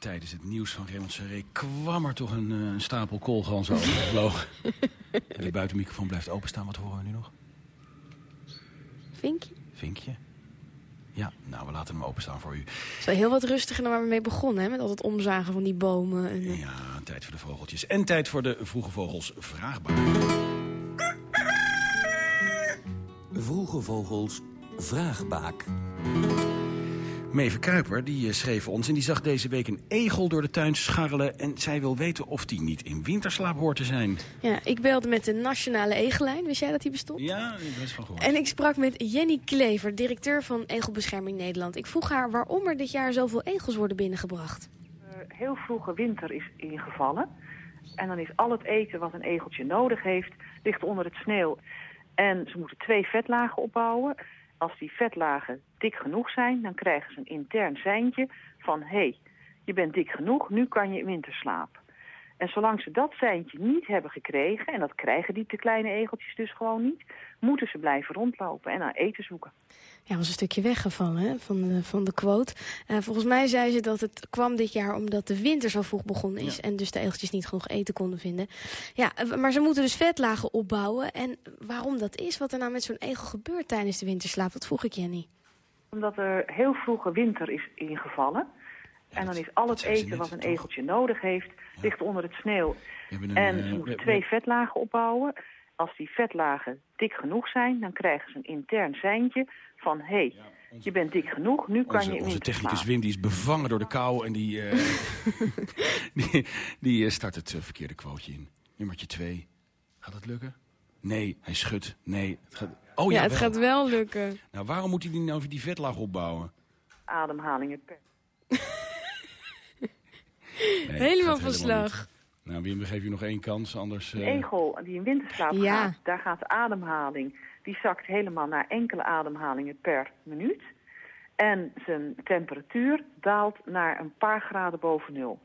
Tijdens het nieuws van Raymond Serré kwam er toch een, uh, stapel koolganzen overgevlogen. en de buitenmicrofoon blijft openstaan. Wat horen we nu nog? Vinkje. Vinkje. Ja, nou, we laten hem openstaan voor u. Het is wel heel wat rustiger dan waar we mee begonnen, hè? Met al het omzagen van die bomen. En, Ja, tijd voor de vogeltjes. En tijd voor de Vroege Vogels Vraagbaak. Vroege Vogels Vraagbaak. Meeve Kuiper die eh, schreef ons en die zag deze week een egel door de tuin scharrelen... en zij wil weten of die niet in winterslaap hoort te zijn. Ja, ik belde met de Nationale Egellijn. Wist jij dat die bestond? Ja, ik ben van gehoord. En ik sprak met Jenny Klever, directeur van Egelbescherming Nederland. Ik vroeg haar waarom er dit jaar zoveel egels worden binnengebracht. Heel vroege winter is ingevallen. En dan is al het eten wat een egeltje nodig heeft, ligt onder het sneeuw. En ze moeten twee vetlagen opbouwen. Als die vetlagen dik genoeg zijn, dan krijgen ze een intern seintje van... hé, hey, je bent dik genoeg, nu kan je in winterslaap. En zolang ze dat seintje niet hebben gekregen, en dat krijgen die te kleine egeltjes dus gewoon niet... moeten ze blijven rondlopen en naar eten zoeken. Ja, was een stukje weggevallen hè, van, de, van de quote. Uh, volgens mij zei ze dat het kwam dit jaar omdat de winter zo vroeg begonnen is... en dus de egeltjes niet genoeg eten konden vinden. Ja, maar ze moeten dus vetlagen opbouwen. En waarom dat is, wat er nou met zo'n egel gebeurt tijdens de winterslaap, dat vroeg ik Jenny. Omdat er heel vroege winter is ingevallen... En dan is al het eten wat een egeltje nodig heeft, ligt onder het sneeuw. Een, en ze uh, moeten we- twee we- vetlagen opbouwen. Als die vetlagen dik genoeg zijn, dan krijgen ze een intern seintje van... hé, hey, je bent dik genoeg, nu kan je Onze, in onze technicus. Wim die is bevangen door de kou en die, eh, die, die eh, start het eh, verkeerde quoteje in. Nummertje twee. Gaat het lukken? Nee, hij schudt. Nee. Het gaat... Oh ja, ja, het wel. gaat wel lukken. Nou, waarom moet hij die nou die vetlaag opbouwen? Ademhalingen per Nee, Helemaal van slag. Nou, Wim, we geven je nog één kans, anders... Een eh, egel die in winterslaap Ja. gaat, daar gaat de ademhaling, die zakt helemaal naar enkele ademhalingen per minuut. En zijn temperatuur daalt naar een paar graden boven nul.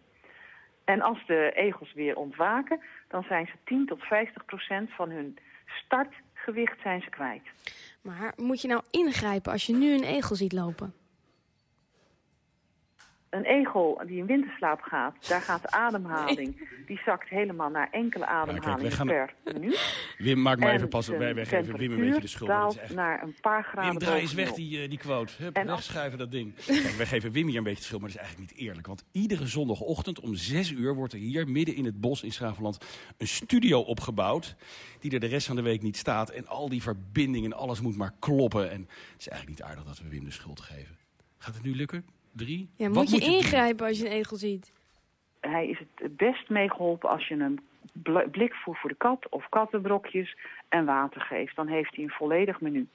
En als de egels weer ontwaken, dan zijn ze 10 tot 50 procent van hun startgewicht zijn ze kwijt. Maar moet je nou ingrijpen als je nu een egel ziet lopen? Een egel die in winterslaap gaat, daar gaat de ademhaling, die zakt helemaal naar enkele ademhalingen per minuut. Wim, maak maar En even pas. zijn Wij, wij geven Wim een beetje de schuld. daalt echt- naar een paar graden Wim, draai eens weg die, eh, die quote. Hup, En wegschuiven dat ding. Kijk, wij geven Wim hier een beetje de schuld, maar dat is eigenlijk niet eerlijk. Want iedere zondagochtend om zes uur wordt er hier midden in het bos in Schravenland een studio opgebouwd. Die er de rest van de week niet staat. En al die verbindingen, alles moet maar kloppen. En het is eigenlijk niet aardig dat we Wim de schuld geven. Gaat het nu lukken? Drie? Ja, moet je doen? ingrijpen als je een egel ziet? Hij is het best meegeholpen als je een bl- blikvoer voor de kat of kattenbrokjes en water geeft. Dan heeft hij een volledig menu.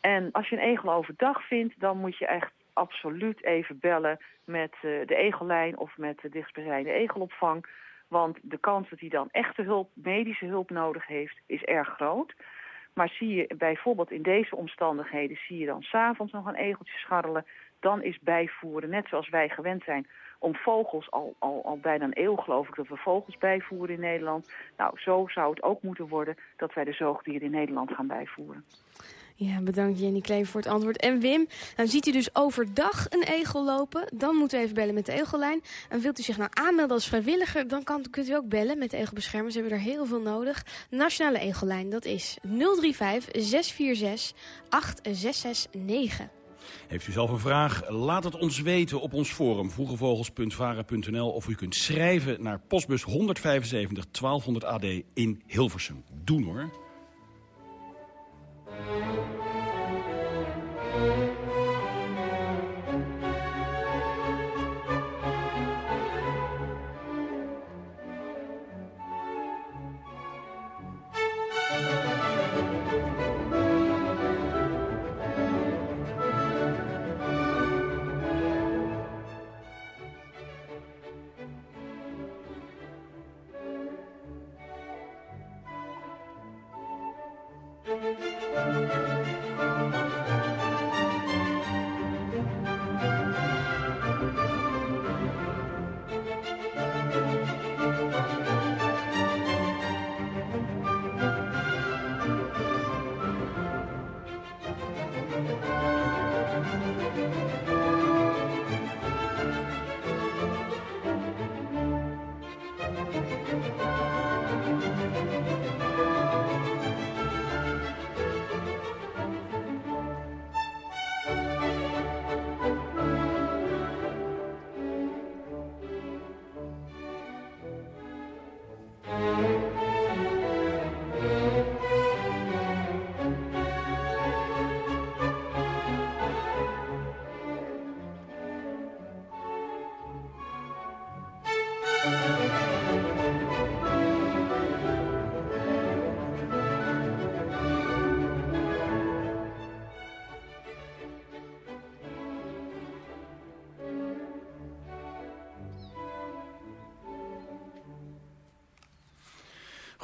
En als je een egel overdag vindt, dan moet je echt absoluut even bellen met eh, de egellijn of met de dichtstbijzijnde egelopvang. Want de kans dat hij dan echte hulp, medische hulp nodig heeft, is erg groot. Maar zie je bijvoorbeeld in deze omstandigheden, zie je dan s'avonds nog een egeltje scharrelen, dan is bijvoeren, net zoals wij gewend zijn, om vogels, al, al, bijna een eeuw geloof ik dat we vogels bijvoeren in Nederland. Nou, zo zou het ook moeten worden dat wij de zoogdieren in Nederland gaan bijvoeren. Ja, bedankt Jenny Klever voor het antwoord. En Wim, dan ziet u dus overdag een egel lopen. Dan moeten we even bellen met de egellijn. En wilt u zich nou aanmelden als vrijwilliger, dan kan, kunt u ook bellen met de egelbeschermers. Ze hebben er heel veel nodig. Nationale egellijn, dat is 035 646 8669. Heeft u zelf een vraag? Laat het ons weten op ons forum vroegevogels.varen.nl of u kunt schrijven naar postbus 175 1200 AD in Hilversum. Doen hoor. Thank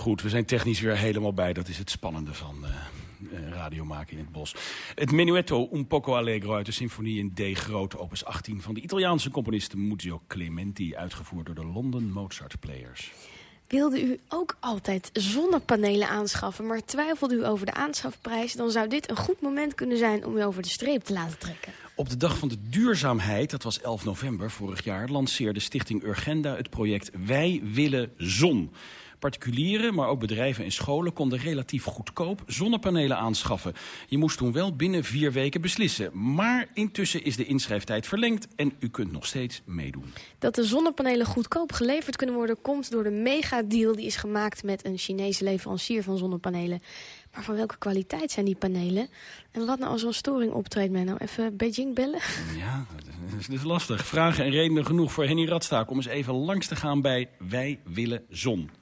Goed, we zijn technisch weer helemaal bij. Dat is het spannende van uh, radio maken in het bos. Het menuetto Un poco allegro uit de symfonie in D grote opus 18... van de Italiaanse componist Muzio Clementi... uitgevoerd door de London Mozart Players. Wilde u ook altijd zonnepanelen aanschaffen, maar twijfelde u over de aanschafprijs... dan zou dit een goed moment kunnen zijn om u over de streep te laten trekken. Op de Dag van de Duurzaamheid, dat was 11 november vorig jaar... lanceerde Stichting Urgenda het project Wij willen zon... Particulieren, maar ook bedrijven en scholen konden relatief goedkoop zonnepanelen aanschaffen. Je moest toen wel binnen vier weken beslissen. Maar intussen is de inschrijftijd verlengd en u kunt nog steeds meedoen. Dat de zonnepanelen goedkoop geleverd kunnen worden... komt door de megadeal die is gemaakt met een Chinese leverancier van zonnepanelen. Maar van welke kwaliteit zijn die panelen? En wat nou als er een storing optreedt, nou Even Beijing bellen? Ja, dat is, dus lastig. Vragen en redenen genoeg voor Henny Radstaak om eens even langs te gaan bij Wij Willen Zon.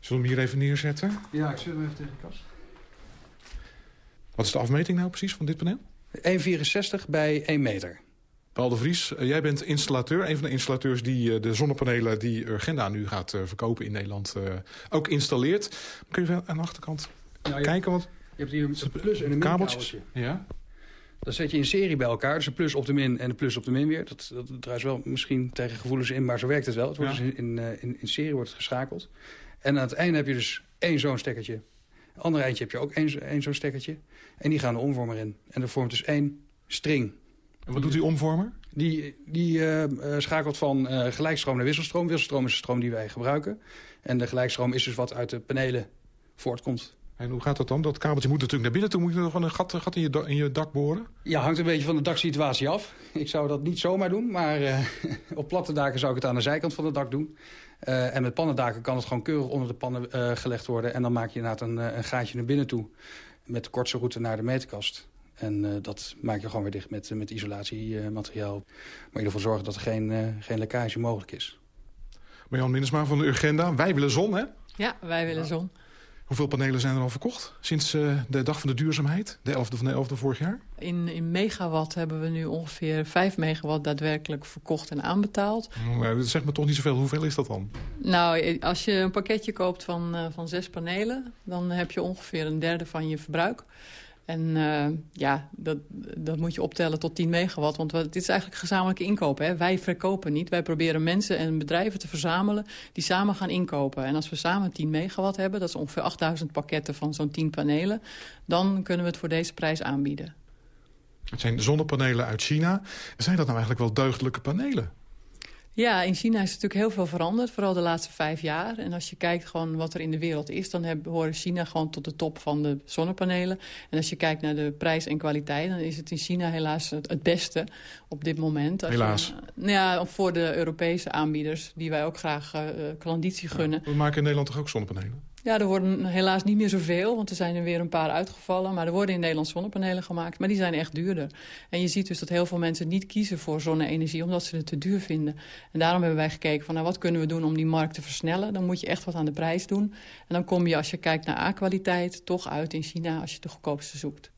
Zullen we hem hier even neerzetten? Ja, ik zet hem even tegen de kast. Wat is de afmeting nou precies van dit paneel? 1,64 bij 1 meter. Paul de Vries, eh, jij bent installateur. Een van de installateurs die eh, de zonnepanelen die Urgenda nu gaat eh, verkopen in Nederland ook installeert. Kun je aan de achterkant nou, kijken? Want je hebt hier een plus en een kabeltje. Ja. Dan zet je in serie bij elkaar. Dus een plus op de min en een plus op de min weer. Dat, dat draait wel misschien tegen gevoelens in, maar zo werkt het wel. Het wordt dus in, in, in, serie wordt het geschakeld. En aan het einde heb je dus één zo'n stekkertje. Een ander eindje heb je ook één, één zo'n stekkertje. En die gaan de omvormer in. En dat vormt dus één string. En wat doet die omvormer? Die, die uh, schakelt van uh, gelijkstroom naar wisselstroom. Wisselstroom is de stroom die wij gebruiken. En de gelijkstroom is dus wat uit de panelen voortkomt. En hoe gaat dat dan? Dat kabeltje moet natuurlijk naar binnen toe. Moet je nog een gat, gat in, je in je dak boren? Ja, hangt een beetje van de daksituatie af. Ik zou dat niet zomaar doen. Maar uh, op platte daken zou ik het aan de zijkant van het dak doen. Uh, en met pannendaken kan het gewoon keurig onder de pannen uh, gelegd worden. En dan maak je inderdaad een, een gaatje naar binnen toe. Met de kortste route naar de meterkast. En uh, dat maak je gewoon weer dicht met, met isolatiemateriaal. Maar in ieder geval zorgen dat er geen, geen lekkage mogelijk is. Marjan Minnesma van de Urgenda. Wij willen zon, hè? Ja, wij willen zon. Hoeveel panelen zijn er al verkocht sinds uh, de dag van de duurzaamheid? De 11e van de 11e vorig jaar? In, in megawatt hebben we nu ongeveer 5 megawatt daadwerkelijk verkocht en aanbetaald. Maar dat zegt me toch niet zoveel. Hoeveel is dat dan? Nou, als je een pakketje koopt van, uh, van zes panelen... dan heb je ongeveer een derde van je verbruik. En uh, ja, dat, dat moet je optellen tot 10 megawatt. Want dit is eigenlijk gezamenlijke inkopen. Hè? Wij verkopen niet. Wij proberen mensen en bedrijven te verzamelen die samen gaan inkopen. En als we samen 10 megawatt hebben, dat is ongeveer 8000 pakketten van zo'n 10 panelen... dan kunnen we het voor deze prijs aanbieden. Het zijn zonnepanelen uit China. Zijn dat nou eigenlijk wel deugdelijke panelen? Ja, in China is natuurlijk heel veel veranderd, vooral de laatste vijf jaar. En als je kijkt gewoon wat er in de wereld is, dan hebben, horen China gewoon tot de top van de zonnepanelen. En als je kijkt naar de prijs en kwaliteit, dan is het in China helaas het, beste op dit moment. Als helaas? Je, nou ja, voor de Europese aanbieders, die wij ook graag uh, klanditie gunnen. Ja, we maken in Nederland toch ook zonnepanelen? Ja, er worden helaas niet meer zoveel, want er zijn er weer een paar uitgevallen. Maar er worden in Nederland zonnepanelen gemaakt, maar die zijn echt duurder. En je ziet dus dat heel veel mensen niet kiezen voor zonne-energie... omdat ze het te duur vinden. En daarom hebben wij gekeken van nou, wat kunnen we doen om die markt te versnellen. Dan moet je echt wat aan de prijs doen. En dan kom je, als je kijkt naar A-kwaliteit, toch uit in China... als je de goedkoopste zoekt.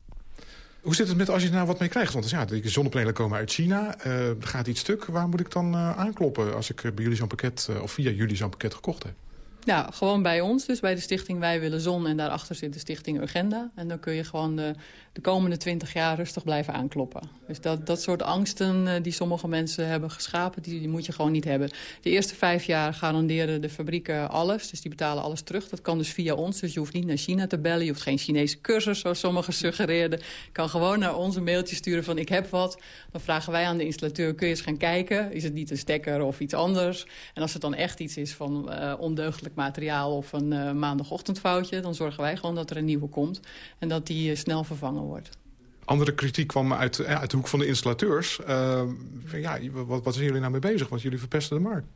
Hoe zit het met als je er nou wat mee krijgt? Want ja, de zonnepanelen komen uit China. Uh, gaat iets stuk. Waar moet ik dan uh, aankloppen als ik uh, bij jullie zo'n pakket... of via jullie zo'n pakket gekocht heb? Nou, gewoon bij ons, dus bij de stichting Wij Willen Zon. En daarachter zit de stichting Urgenda. En dan kun je gewoon de, de komende twintig jaar rustig blijven aankloppen. Dus dat, dat soort angsten eh, die sommige mensen hebben geschapen, die, die, moet je gewoon niet hebben. De eerste vijf jaar garanderen de fabrieken alles. Dus die betalen alles terug. Dat kan dus via ons. Dus je hoeft niet naar China te bellen. Je hoeft geen Chinese cursus, zoals sommigen suggereerden. Je kan gewoon naar ons een mailtje sturen van ik heb wat. Dan vragen wij aan de installateur, kun je eens gaan kijken? Is het niet een stekker of iets anders? En als het dan echt iets is van uh, ondeugdelijk materiaal of een uh, maandagochtendfoutje... dan zorgen wij gewoon dat er een nieuwe komt en dat die uh, snel vervangen wordt. Andere kritiek kwam uit, ja, uit de hoek van de installateurs. ja, wat, wat zijn jullie nou mee bezig? Want jullie verpesten de markt.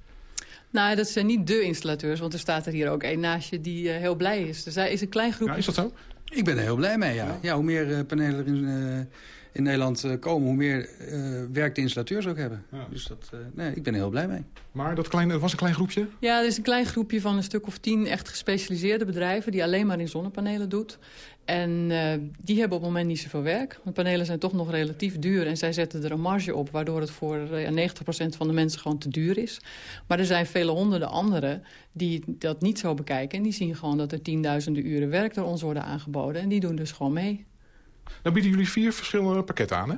Nou, dat zijn niet de installateurs, want er staat er hier ook een naast je die heel blij is. Dus hij is een klein groepje. Ja, is dat zo? Ik ben er heel blij mee, ja. ja. ja hoe meer panelen er in, in Nederland komen, hoe meer uh, werk de installateurs ook hebben. Ja. Dus dat, uh, nee, ik ben er heel blij mee. Maar dat kleine, was een klein groepje? Ja, er is een klein groepje van een stuk of tien echt gespecialiseerde bedrijven... die alleen maar in zonnepanelen doet. En uh, die hebben op het moment niet zoveel werk. Want panelen zijn toch nog relatief duur. En zij zetten er een marge op, waardoor het voor uh, 90% van de mensen gewoon te duur is. Maar er zijn vele honderden anderen die dat niet zo bekijken. En die zien gewoon dat er tienduizenden uren werk door ons worden aangeboden. En die doen dus gewoon mee. Dan bieden jullie vier verschillende pakketten aan, hè?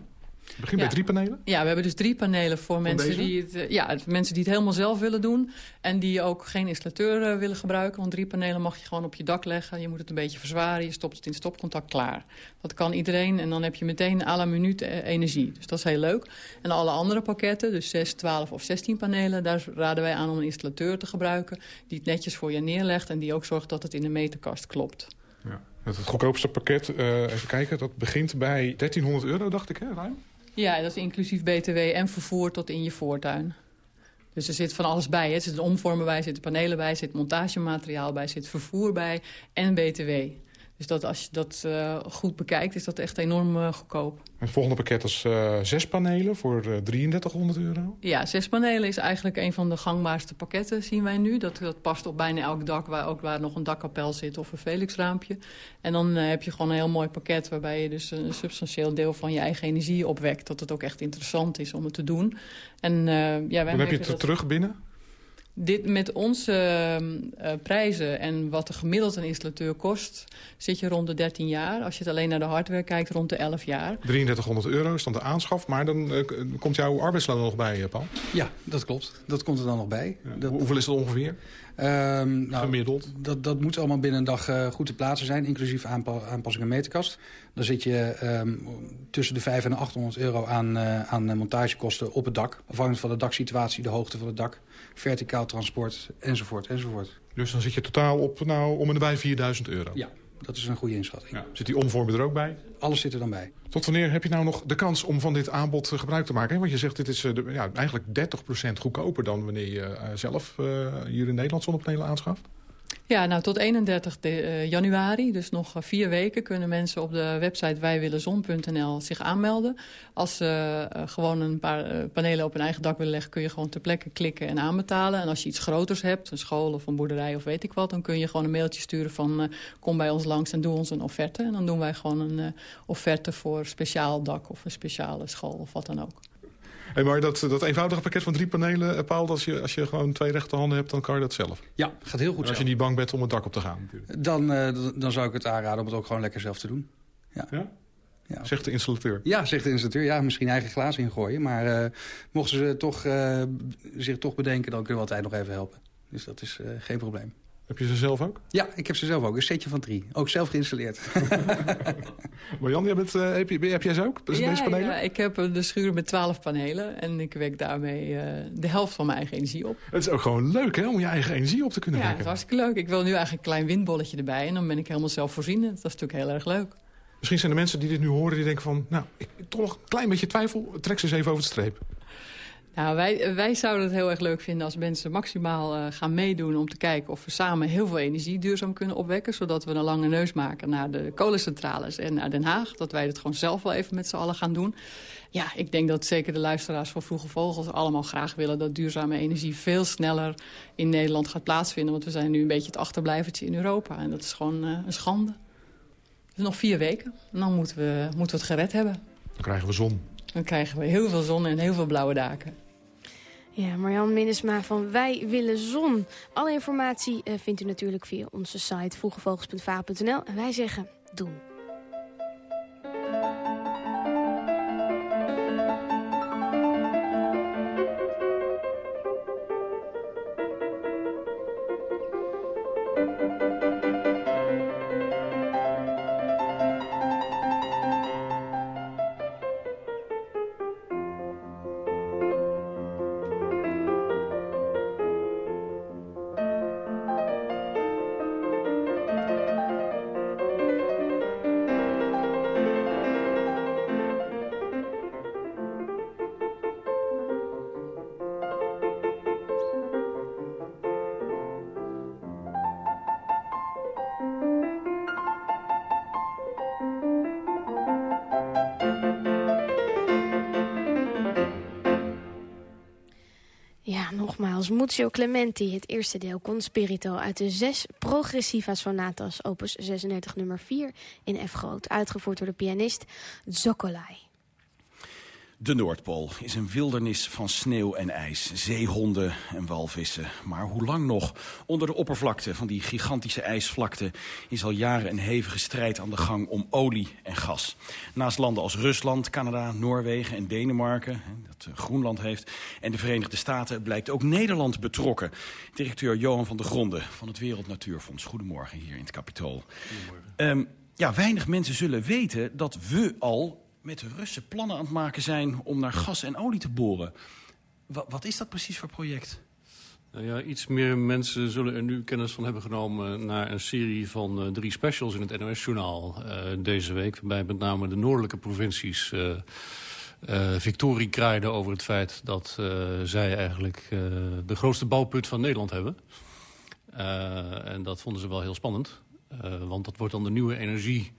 Begin ja. bij drie panelen? Ja, we hebben dus drie panelen voor Van mensen die, het, ja, mensen die het helemaal zelf willen doen. En die ook geen installateur uh, willen gebruiken. Want drie panelen mag je gewoon op je dak leggen. Je moet het een beetje verzwaren. Je stopt het in stopcontact klaar. Dat kan iedereen. En dan heb je meteen à la minuut energie. Dus dat is heel leuk. En alle andere pakketten, dus 6, 12 of 16 panelen... daar raden wij aan om een installateur te gebruiken... die het netjes voor je neerlegt... en die ook zorgt dat het in de meterkast klopt. Ja. Het goedkoopste pakket, uh, even kijken, dat begint bij 1300 euro, dacht ik, hè, ruim? Ja, dat is inclusief btw en vervoer tot in je voortuin. Dus er zit van alles bij. Hè. Er zitten omvormen bij, er zitten panelen bij, er zit montagemateriaal bij... er zit vervoer bij en btw. Dus dat als je dat uh, goed bekijkt, is dat echt enorm uh, goedkoop. Het volgende pakket is uh, zes panelen voor 3300 euro? Ja, zes panelen is eigenlijk een van de gangbaarste pakketten, zien wij nu. Dat, dat past op bijna elk dak, waar, ook waar nog een dakkapel zit of een Felixraampje. En dan heb je gewoon een heel mooi pakket waarbij je dus een substantieel deel van je eigen energie opwekt. Dat het ook echt interessant is om het te doen. En, ja, wij dan heb je het dat... terug binnen? Dit met onze uh, prijzen en wat de gemiddeld een installateur kost... zit je rond de 13 jaar. Als je het alleen naar de hardware kijkt, rond de 11 jaar. 3300 euro is dan de aanschaf. Maar dan uh, komt jouw arbeidsloon nog bij, Paul? Ja, dat klopt. Dat komt er dan nog bij. Ja. Dat... Hoeveel is het ongeveer? Um, nou, Gemiddeld? Dat, dat moet allemaal binnen een dag uh, goed te plaatsen zijn, inclusief aanpa aanpassing en meterkast. Dan zit je um, tussen de 500 en 800 euro aan, uh, aan montagekosten op het dak. Afhankelijk van de daksituatie, de hoogte van het dak, verticaal transport, enzovoort, enzovoort. Dus dan zit je totaal op nou, om en bij 4000 euro? Ja, dat is een goede inschatting. Ja. Zit die omvormer er ook bij? Alles zit er dan bij. Tot wanneer heb je nou nog de kans om van dit aanbod gebruik te maken? Want je zegt, dit is de, ja, eigenlijk 30% goedkoper dan wanneer je uh, zelf hier in Nederland zonnepanelen aanschaft. Ja, nou tot 31 de, uh, januari, dus nog uh, vier weken... kunnen mensen op de website wijwillenzon.nl zich aanmelden. Als ze uh, gewoon een paar panelen op hun eigen dak willen leggen... kun je gewoon ter plekke klikken en aanbetalen. En als je iets groters hebt, een school of een boerderij of weet ik wat... dan kun je gewoon een mailtje sturen van kom bij ons langs en doe ons een offerte. En dan doen wij gewoon een offerte voor speciaal dak of een speciale school of wat dan ook. Hey, maar dat, dat eenvoudige pakket van drie panelen, Paul, als je, als je gewoon twee rechterhanden hebt, dan kan je dat zelf? Ja, gaat heel goed en als je niet bang bent om het dak op te gaan natuurlijk. Dan, uh, dan zou ik het aanraden om het ook gewoon lekker zelf te doen. Ja? ja? ja. Zegt de installateur? Ja, zegt de installateur. Ja, misschien eigen glaas ingooien. Maar uh, mochten ze toch, uh, zich toch bedenken, dan kunnen we altijd nog even helpen. Dus dat is geen probleem. Heb je ze zelf ook? Ja, ik heb ze zelf ook. Een setje van drie. Ook zelf geïnstalleerd. Marjan, jij bent, uh, heb, je, heb jij ze ook? Ja, deze panelen? ja, ik heb de schuur met twaalf panelen. En ik wek daarmee uh, de helft van mijn eigen energie op. Het is ook gewoon leuk hè, om je eigen energie op te kunnen ja, wekken. Ja, dat is hartstikke leuk. Ik wil nu eigenlijk een klein windbolletje erbij. En dan ben ik helemaal zelfvoorzienend. Dat is natuurlijk heel erg leuk. Misschien zijn er mensen die dit nu horen die denken van... nou, ik toch nog een klein beetje twijfel. Trek ze eens even over de streep. Nou, wij, wij zouden het heel erg leuk vinden als mensen maximaal uh, gaan meedoen... om te kijken of we samen heel veel energie duurzaam kunnen opwekken... zodat we een lange neus maken naar de kolencentrales en naar Den Haag. Dat wij het gewoon zelf wel even met z'n allen gaan doen. Ja, ik denk dat zeker de luisteraars van Vroege Vogels allemaal graag willen... dat duurzame energie veel sneller in Nederland gaat plaatsvinden. Want we zijn nu een beetje het achterblijvertje in Europa. En dat is gewoon uh, een schande. Dus nog vier weken. En dan moeten we, moeten we het gered hebben. Dan krijgen we zon. Dan krijgen we heel veel zon en heel veel blauwe daken. Ja, Marjan Minnesma van Wij Willen Zon. Alle informatie uh, vindt u natuurlijk via onze site vroegevogels.va.nl. En wij zeggen doen. Muzio Clementi, het eerste deel Conspirito... uit de zes Progressiva Sonatas, opus 36 nummer 4 in F groot... uitgevoerd door de pianist Zoccolai. De Noordpool is een wildernis van sneeuw en ijs, zeehonden en walvissen. Maar hoe lang nog? Onder de oppervlakte van die gigantische ijsvlakte is al jaren een hevige strijd aan de gang om olie en gas. Naast landen als Rusland, Canada, Noorwegen en Denemarken, dat eh, Groenland heeft, en de Verenigde Staten blijkt ook Nederland betrokken. Directeur Johan van der Gronden van het Wereld Natuurfonds. Goedemorgen hier in het Capitool. Goedemorgen. Um, ja, weinig mensen zullen weten dat we al met de Russen plannen aan het maken zijn om naar gas en olie te boren. Wat, is dat precies voor project? Nou ja, iets meer mensen zullen er nu kennis van hebben genomen... naar een serie van uh, drie specials in het NOS-journaal uh, deze week... waarbij met name de noordelijke provincies uh, victorie kraaiden over het feit... dat zij eigenlijk de grootste bouwput van Nederland hebben. en dat vonden ze wel heel spannend. want dat wordt dan de nieuwe energie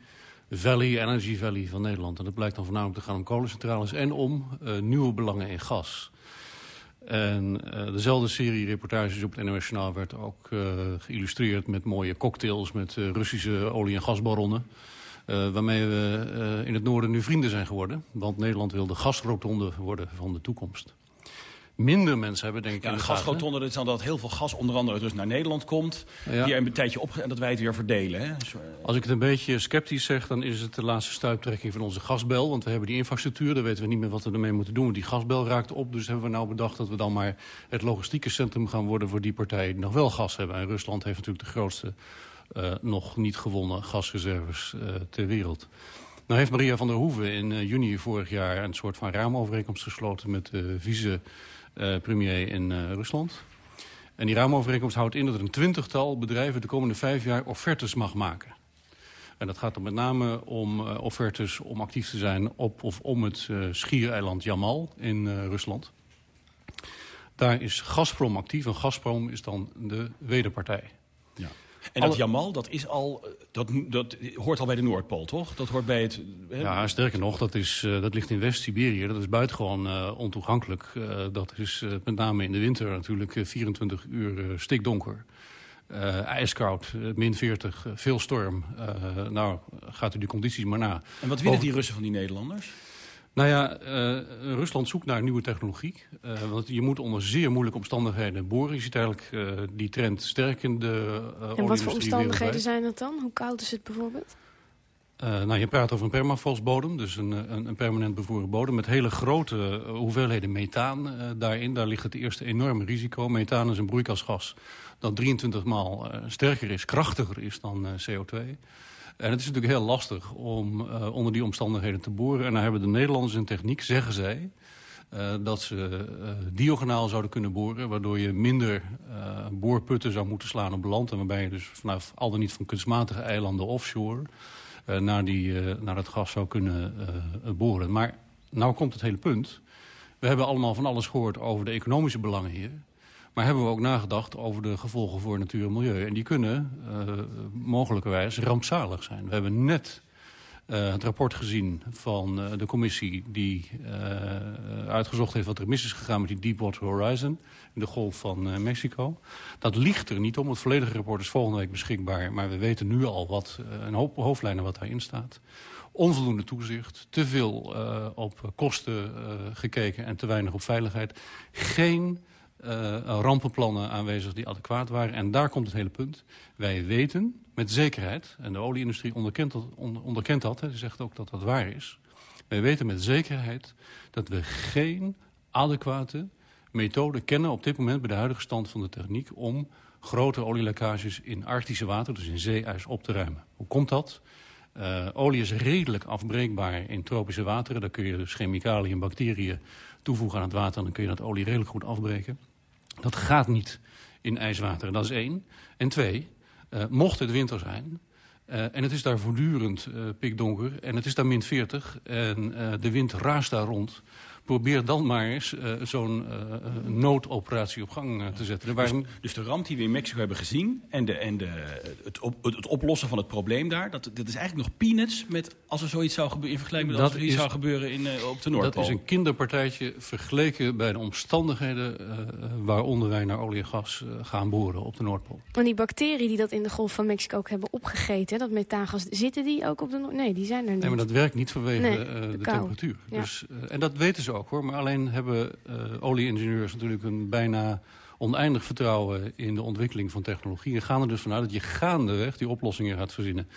Valley, Energy Valley van Nederland. En dat blijkt dan voornamelijk te gaan om kolencentrales en om uh, nieuwe belangen in gas. En uh, dezelfde serie reportages op het NOS werd ook uh, geïllustreerd met mooie cocktails met Russische olie- en gasbaronnen. waarmee we in het noorden nu vrienden zijn geworden. Want Nederland wil de gasrotonde worden van de toekomst minder mensen hebben, denk ik. Ja, de gasrotonde, dat is dan dat heel veel gas onder andere dus naar Nederland komt. Ja. Die een tijdje op en dat wij het weer verdelen. Hè? Dus, Als ik het een beetje sceptisch zeg, dan is het de laatste stuiptrekking van onze gasbel. Want we hebben die infrastructuur, dan weten we niet meer wat we ermee moeten doen. Die gasbel raakt op, dus hebben we nou bedacht dat we dan maar het logistieke centrum gaan worden voor die partijen die nog wel gas hebben. En Rusland heeft natuurlijk de grootste uh, nog niet gewonnen gasreserves uh, ter wereld. Nou heeft Maria van der Hoeven in uh, juni vorig jaar een soort van raamovereenkomst gesloten met de vice premier in uh, Rusland. En die raamovereenkomst houdt in dat er een twintigtal bedrijven de komende vijf jaar offertes mag maken. En dat gaat dan met name om uh, offertes om actief te zijn op of om het schiereiland Jamal in Rusland. Daar is Gazprom actief en Gazprom is dan de wederpartij. Ja. En dat Jamal, dat, is al, eh, dat, dat hoort al bij de Noordpool, toch? Dat hoort bij het... Hè? Ja, sterker nog, dat, is, uh, dat ligt in West-Siberië. Dat is buitengewoon uh, ontoegankelijk. Uh, dat is met name in de winter natuurlijk 24 uur stikdonker. ijskoud, min 40, veel storm. nou, gaat u die condities maar na. En wat willen die Russen van die Nederlanders? Nou ja, uh, Rusland zoekt naar nieuwe technologie. Uh, want je moet onder zeer moeilijke omstandigheden boren. Je ziet eigenlijk uh, die trend sterk in de En wat voor omstandigheden zijn dat dan? Hoe koud is het bijvoorbeeld? nou, je praat over een permafrostbodem, dus een, een, een, permanent bevroren bodem... met hele grote hoeveelheden methaan daarin. Daar ligt het eerste enorme risico. Methaan is een broeikasgas dat 23 maal sterker is, krachtiger is dan CO2... En het is natuurlijk heel lastig om uh, onder die omstandigheden te boren. En dan hebben de Nederlanders een techniek, zeggen zij... Uh, dat ze uh, diagonaal zouden kunnen boren... waardoor je minder boorputten zou moeten slaan op land... en waarbij je dus vanaf al dan niet van kunstmatige eilanden offshore... naar, die, naar het gas zou kunnen boren. Maar nou komt het hele punt. We hebben allemaal van alles gehoord over de economische belangen hier... Maar hebben we ook nagedacht over de gevolgen voor natuur en milieu. En die kunnen uh, mogelijkerwijs rampzalig zijn. We hebben net het rapport gezien van de commissie die uitgezocht heeft wat er mis is gegaan met die Deepwater Horizon in de golf van Mexico. Dat ligt er niet om. Het volledige rapport is volgende week beschikbaar. Maar we weten nu al wat, een hoop hoofdlijnen wat daarin staat. Onvoldoende toezicht, te veel op kosten gekeken en te weinig op veiligheid. Geen rampenplannen aanwezig die adequaat waren. En daar komt het hele punt. Wij weten met zekerheid, en de olieindustrie onderkent dat, onderkent dat hè, zegt ook dat dat waar is. Wij weten met zekerheid dat we geen adequate methode kennen op dit moment bij de huidige stand van de techniek om grote olielekkages in arctische water, dus in zeeijs, op te ruimen. Hoe komt dat? Uh, olie is redelijk afbreekbaar in tropische wateren. Daar kun je dus chemicaliën en bacteriën toevoegen aan het water... en dan kun je dat olie redelijk goed afbreken. Dat gaat niet in ijswater, dat is één. En twee, uh, mocht het winter zijn... Uh, en het is daar voortdurend uh, pikdonker en het is daar min 40 en de wind raast daar rond probeer dan maar eens uh, zo'n uh, noodoperatie op gang uh, te zetten. Dus, dus, de ramp die we in Mexico hebben gezien... en, de, en de, het, op, het, oplossen van het probleem daar... Dat, dat is eigenlijk nog peanuts met als er zoiets zou gebeuren... in vergelijking met als er iets zou gebeuren in, op de Noordpool. Dat is een kinderpartijtje vergeleken bij de omstandigheden... waaronder wij naar olie en gas gaan boren op de Noordpool. Want die bacteriën die dat in de Golf van Mexico ook hebben opgegeten... dat methaangas, zitten die ook op de Noordpool? Nee, die zijn er niet. Nee, maar dat werkt niet vanwege nee, de, de temperatuur. Ja. Dus, en dat weten ze ook hoor. Maar alleen hebben uh, olieingenieurs natuurlijk een bijna oneindig vertrouwen in de ontwikkeling van technologie. En gaan er dus vanuit dat je gaandeweg die oplossingen gaat verzinnen.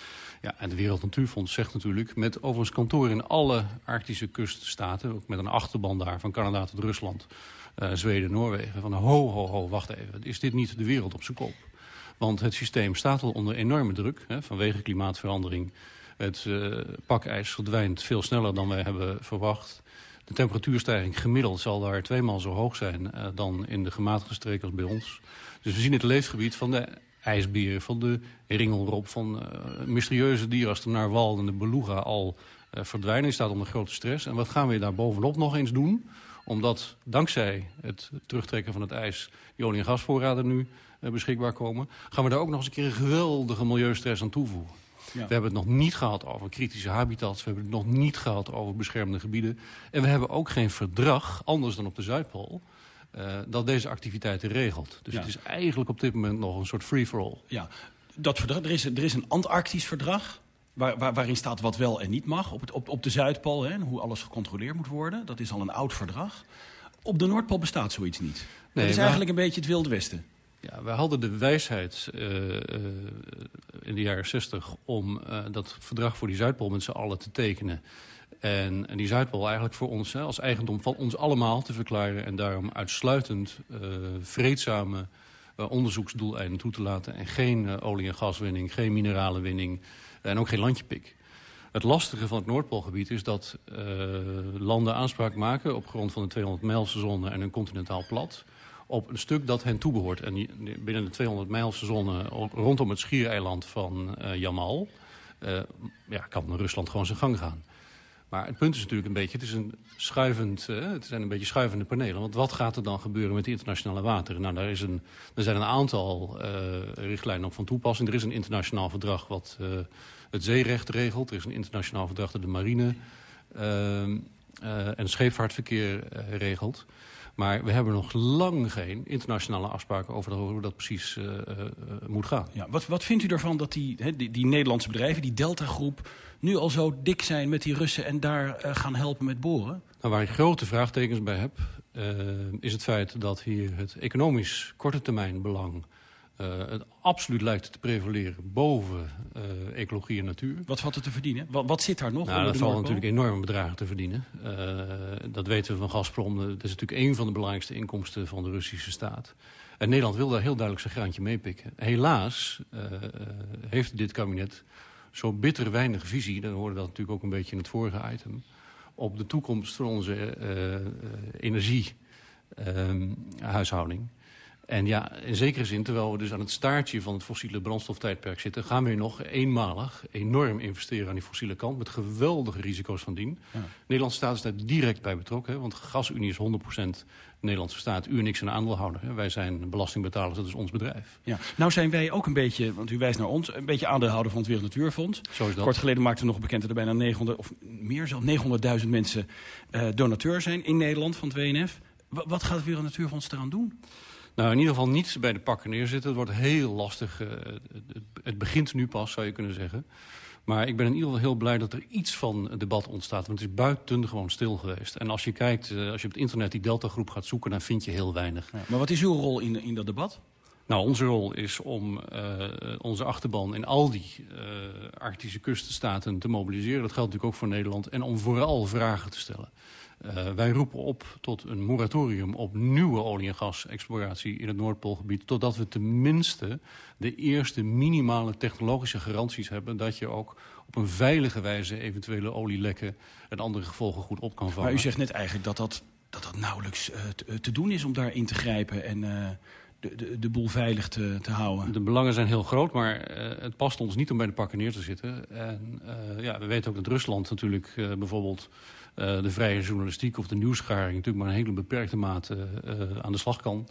Ja, en de Wereld Natuurfonds zegt natuurlijk, met overigens kantoor in alle Arctische kuststaten, ook met een achterban daar van Canada tot Rusland, uh, Zweden, Noorwegen, van ho, ho, ho, wacht even, is dit niet de wereld op zijn kop? Want het systeem staat al onder enorme druk hè, vanwege klimaatverandering. Het uh, pakijs verdwijnt veel sneller dan wij hebben verwacht. De temperatuurstijging gemiddeld zal daar tweemaal zo hoog zijn uh, dan in de gematigde streken als bij ons. Dus we zien het leefgebied van de ijsberen, van de ringelrop, van uh, mysterieuze dieren als de narwal en de beluga al uh, verdwijnen. Staat onder grote stress. En wat gaan we daar bovenop nog eens doen? Omdat dankzij het terugtrekken van het ijs die olie- en gasvoorraden nu beschikbaar komen... gaan we daar ook nog eens een keer een geweldige milieustress aan toevoegen. We hebben het nog niet gehad over kritische habitats. We hebben het nog niet gehad over beschermde gebieden. En we hebben ook geen verdrag, anders dan op de Zuidpool... Uh, dat deze activiteiten regelt. Dus ja. het is eigenlijk op dit moment nog een soort free-for-all. Ja, dat verdrag, er, is, er is een Antarctisch verdrag... Waar, waar, waarin staat wat wel en niet mag op, het, op, op de Zuidpool... Hè, en hoe alles gecontroleerd moet worden. Dat is al een oud verdrag. Op de Noordpool bestaat zoiets niet. Nee, dat is eigenlijk een beetje het Wilde Westen. Ja, we hadden de wijsheid uh, uh, in de jaren 60 om uh, dat verdrag voor die Zuidpool met z'n allen te tekenen. En, die Zuidpool eigenlijk voor ons als eigendom van ons allemaal te verklaren. En daarom uitsluitend vreedzame onderzoeksdoeleinden toe te laten. En geen olie- en gaswinning, geen mineralenwinning en ook geen landjepik. Het lastige van het Noordpoolgebied is dat landen aanspraak maken op grond van de 200 mijlsezone en een continentaal plat op een stuk dat hen toebehoort. En binnen de 200 mijlse zone rondom het schiereiland van uh, Jamal... Uh, ja, kan Rusland gewoon zijn gang gaan. Maar het punt is natuurlijk een beetje, het, is een schuivend, uh, het zijn een beetje schuivende panelen. Want wat gaat er dan gebeuren met de internationale wateren? Nou, daar is een, er zijn een aantal richtlijnen op van toepassing. Er is een internationaal verdrag wat het zeerecht regelt. Er is een internationaal verdrag dat de marine en scheepvaartverkeer regelt. Maar we hebben nog lang geen internationale afspraken over hoe dat precies uh, uh, moet gaan. Ja, wat, wat vindt u ervan dat die, he, die, die, Nederlandse bedrijven, die Delta-groep... nu al zo dik zijn met die Russen en daar uh, gaan helpen met boren? Nou, waar ik grote vraagtekens bij heb... is het feit dat hier het economisch korte termijn belang uh, het absoluut lijkt te prevaleren boven uh, ecologie en natuur. Wat valt er te verdienen? Wat, wat zit daar nog? Nou, dat valt natuurlijk enorme bedragen te verdienen. Uh, dat weten we van Gazprom. Dat is natuurlijk een van de belangrijkste inkomsten van de Russische staat. En Nederland wil daar heel duidelijk zijn graantje meepikken. Helaas heeft dit kabinet zo bitter weinig visie... dan hoorde dat natuurlijk ook een beetje in het vorige item... op de toekomst van onze energiehuishouding... En ja, in zekere zin, terwijl we dus aan het staartje van het fossiele brandstoftijdperk zitten... gaan we nog eenmalig enorm investeren aan die fossiele kant... met geweldige risico's van dien. Ja. Nederlandse staat is daar direct bij betrokken. Hè, want GasUnie is 100% Nederlandse staat. U en ik zijn aandeelhouder. Hè. Wij zijn belastingbetalers, dat is ons bedrijf. Ja. Nou zijn wij ook een beetje, want u wijst naar ons... een beetje aandeelhouder van het Wereld Natuurfonds. Zo is dat. Kort geleden maakten we nog bekend dat er bijna 900... of meer zelfs 900.000 mensen uh, donateur zijn in Nederland van het WNF. W wat gaat het Wereld Natuurfonds eraan doen? Nou, in ieder geval niet bij de pakken neerzitten. Het wordt heel lastig. Uh, het, het, begint nu pas, zou je kunnen zeggen. Maar ik ben in ieder geval heel blij dat er iets van debat ontstaat. Want het is buitengewoon stil geweest. En als je kijkt, uh, als je op het internet die Delta-groep gaat zoeken... dan vind je heel weinig. Ja, maar wat is uw rol in, in dat debat? Nou, onze rol is om uh, onze achterban in al die uh, Arctische kustenstaten te mobiliseren. Dat geldt natuurlijk ook voor Nederland. En om vooral vragen te stellen. Uh, wij roepen op tot een moratorium op nieuwe olie- en gasexploratie in het Noordpoolgebied... totdat we tenminste de eerste minimale technologische garanties hebben... dat je ook op een veilige wijze eventuele olielekken en andere gevolgen goed op kan vangen. Maar u zegt net eigenlijk dat dat, dat, dat nauwelijks uh, te, doen is om daar in te grijpen... en uh, de, de, de, boel veilig te, te, houden. De belangen zijn heel groot, maar uh, het past ons niet om bij de pakken neer te zitten. En ja, we weten ook dat Rusland natuurlijk bijvoorbeeld... Uh, de vrije journalistiek of de nieuwsgaring natuurlijk maar een hele beperkte mate aan de slag kan.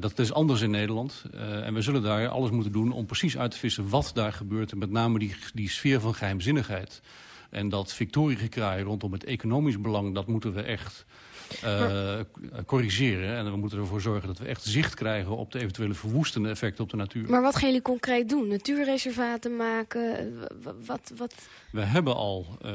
Dat is anders in Nederland. en we zullen daar alles moeten doen om precies uit te vissen wat daar gebeurt. En met name die, die sfeer van geheimzinnigheid. En dat victoriegekraai rondom het economisch belang, dat moeten we echt uh, corrigeren. En we moeten ervoor zorgen dat we echt zicht krijgen op de eventuele verwoestende effecten op de natuur. Maar wat gaan jullie concreet doen? Natuurreservaten maken? Wat, wat... We hebben al uh,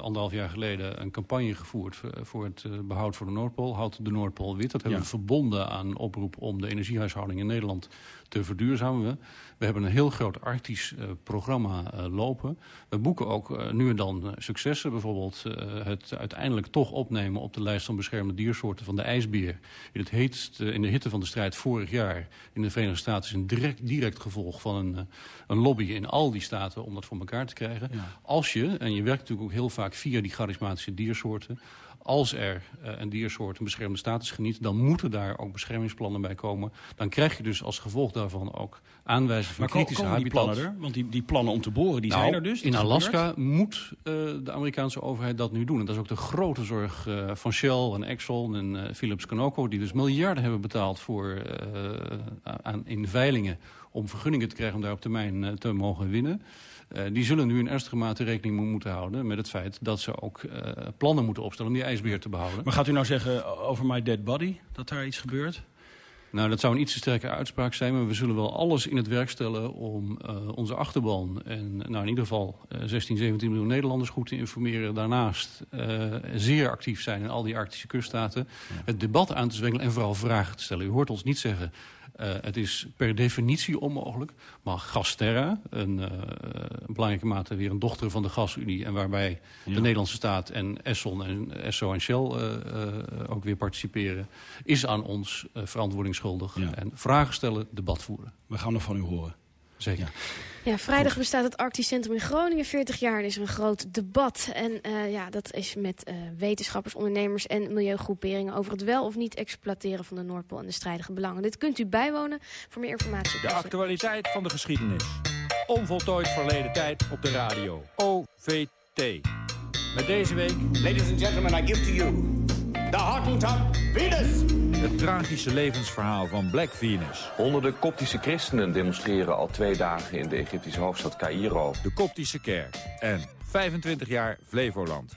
anderhalf jaar geleden een campagne gevoerd voor het behoud voor de Noordpool. Houd de Noordpool wit. Dat hebben ja. we verbonden aan een oproep om de energiehuishouding in Nederland te verduurzamen. We hebben een heel groot Arktisch uh, programma uh, lopen. We boeken ook uh, nu en dan successen. Bijvoorbeeld het uiteindelijk toch opnemen op de lijst van beschermde diersoorten van de ijsbeer. In, het heetste, in de hitte van de strijd vorig jaar in de Verenigde Staten... is een direct, direct gevolg van een, een lobby in al die staten om dat voor elkaar te krijgen. Ja. Als je, en je werkt natuurlijk ook heel vaak via die charismatische diersoorten als er uh, een diersoort een beschermde status geniet... dan moeten daar ook beschermingsplannen bij komen. Dan krijg je dus als gevolg daarvan ook aanwijzingen van maar kritische die habitat. plannen er? Want die, die plannen om te boren, die nou, zijn er dus. In Alaska moet uh, de Amerikaanse overheid dat nu doen. En dat is ook de grote zorg uh, van Shell en Exxon en Philips Conoco... die dus miljarden hebben betaald voor, aan, in veilingen... om vergunningen te krijgen om daar op termijn te mogen winnen... Uh, die zullen nu in ernstige mate rekening moeten houden met het feit dat ze ook uh, plannen moeten opstellen om die ijsbeer te behouden. Maar gaat u nou zeggen over my dead body dat daar iets gebeurt? Nou, dat zou een iets te sterke uitspraak zijn, maar we zullen wel alles in het werk stellen om uh, onze achterban en nou in ieder geval 16, 17 miljoen Nederlanders goed te informeren. Daarnaast zeer actief zijn in al die Arctische kuststaten. Ja. Het debat aan te zwengelen en vooral vragen te stellen. U hoort ons niet zeggen Uh, het is per definitie onmogelijk. Maar Gasterra, een, uh, een belangrijke mate weer een dochter van de Gasunie... en waarbij ja. de Nederlandse staat en Esson en Esso en Shell uh, ook weer participeren... is aan ons verantwoording schuldig. Ja. En vragen stellen, debat voeren. We gaan nog van u horen. Zeker. Ja. Ja, vrijdag Goed. bestaat het Arctisch Centrum in Groningen 40 jaar en is er een groot debat. En uh, ja, dat is met uh, wetenschappers, ondernemers en milieugroeperingen over het wel of niet exploiteren van de Noordpool en de strijdige belangen. Dit kunt u bijwonen voor meer informatie. De actualiteit van de geschiedenis. Onvoltooid verleden tijd op de radio. OVT. Met deze week... Ladies and gentlemen, I give to you the Hottentot Venus. Het tragische levensverhaal van Black Venus. Honderden koptische christenen demonstreren al twee dagen in de Egyptische hoofdstad Cairo. De koptische kerk en 25 jaar Flevoland.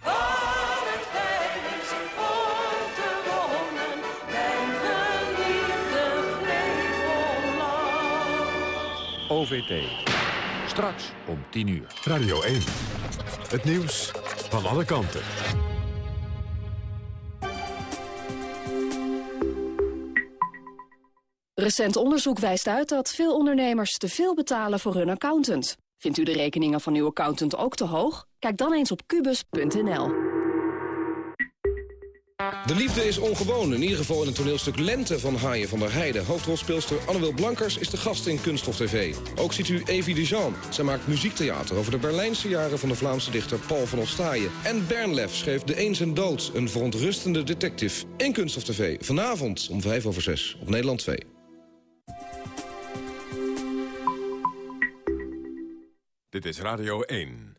OVT. Straks om 10 uur. Radio 1. Het nieuws van alle kanten. Recent onderzoek wijst uit dat veel ondernemers te veel betalen voor hun accountant. Vindt u de rekeningen van uw accountant ook te hoog? Kijk dan eens op kubus.nl. De liefde is ongewoon, in ieder geval in het toneelstuk Lente van Haaien van der Heijden. Hoofdrolspeelster Annewil Blankers is de gast in Kunststof TV. Ook ziet u Evie de Jean. Zij maakt muziektheater over de Berlijnse jaren van de Vlaamse dichter Paul van Ostaaien. En Bernlef schreef De Eens en Dood, een verontrustende detective. In Kunststof TV, vanavond om 5 over 6 op Nederland 2. Dit is Radio 1.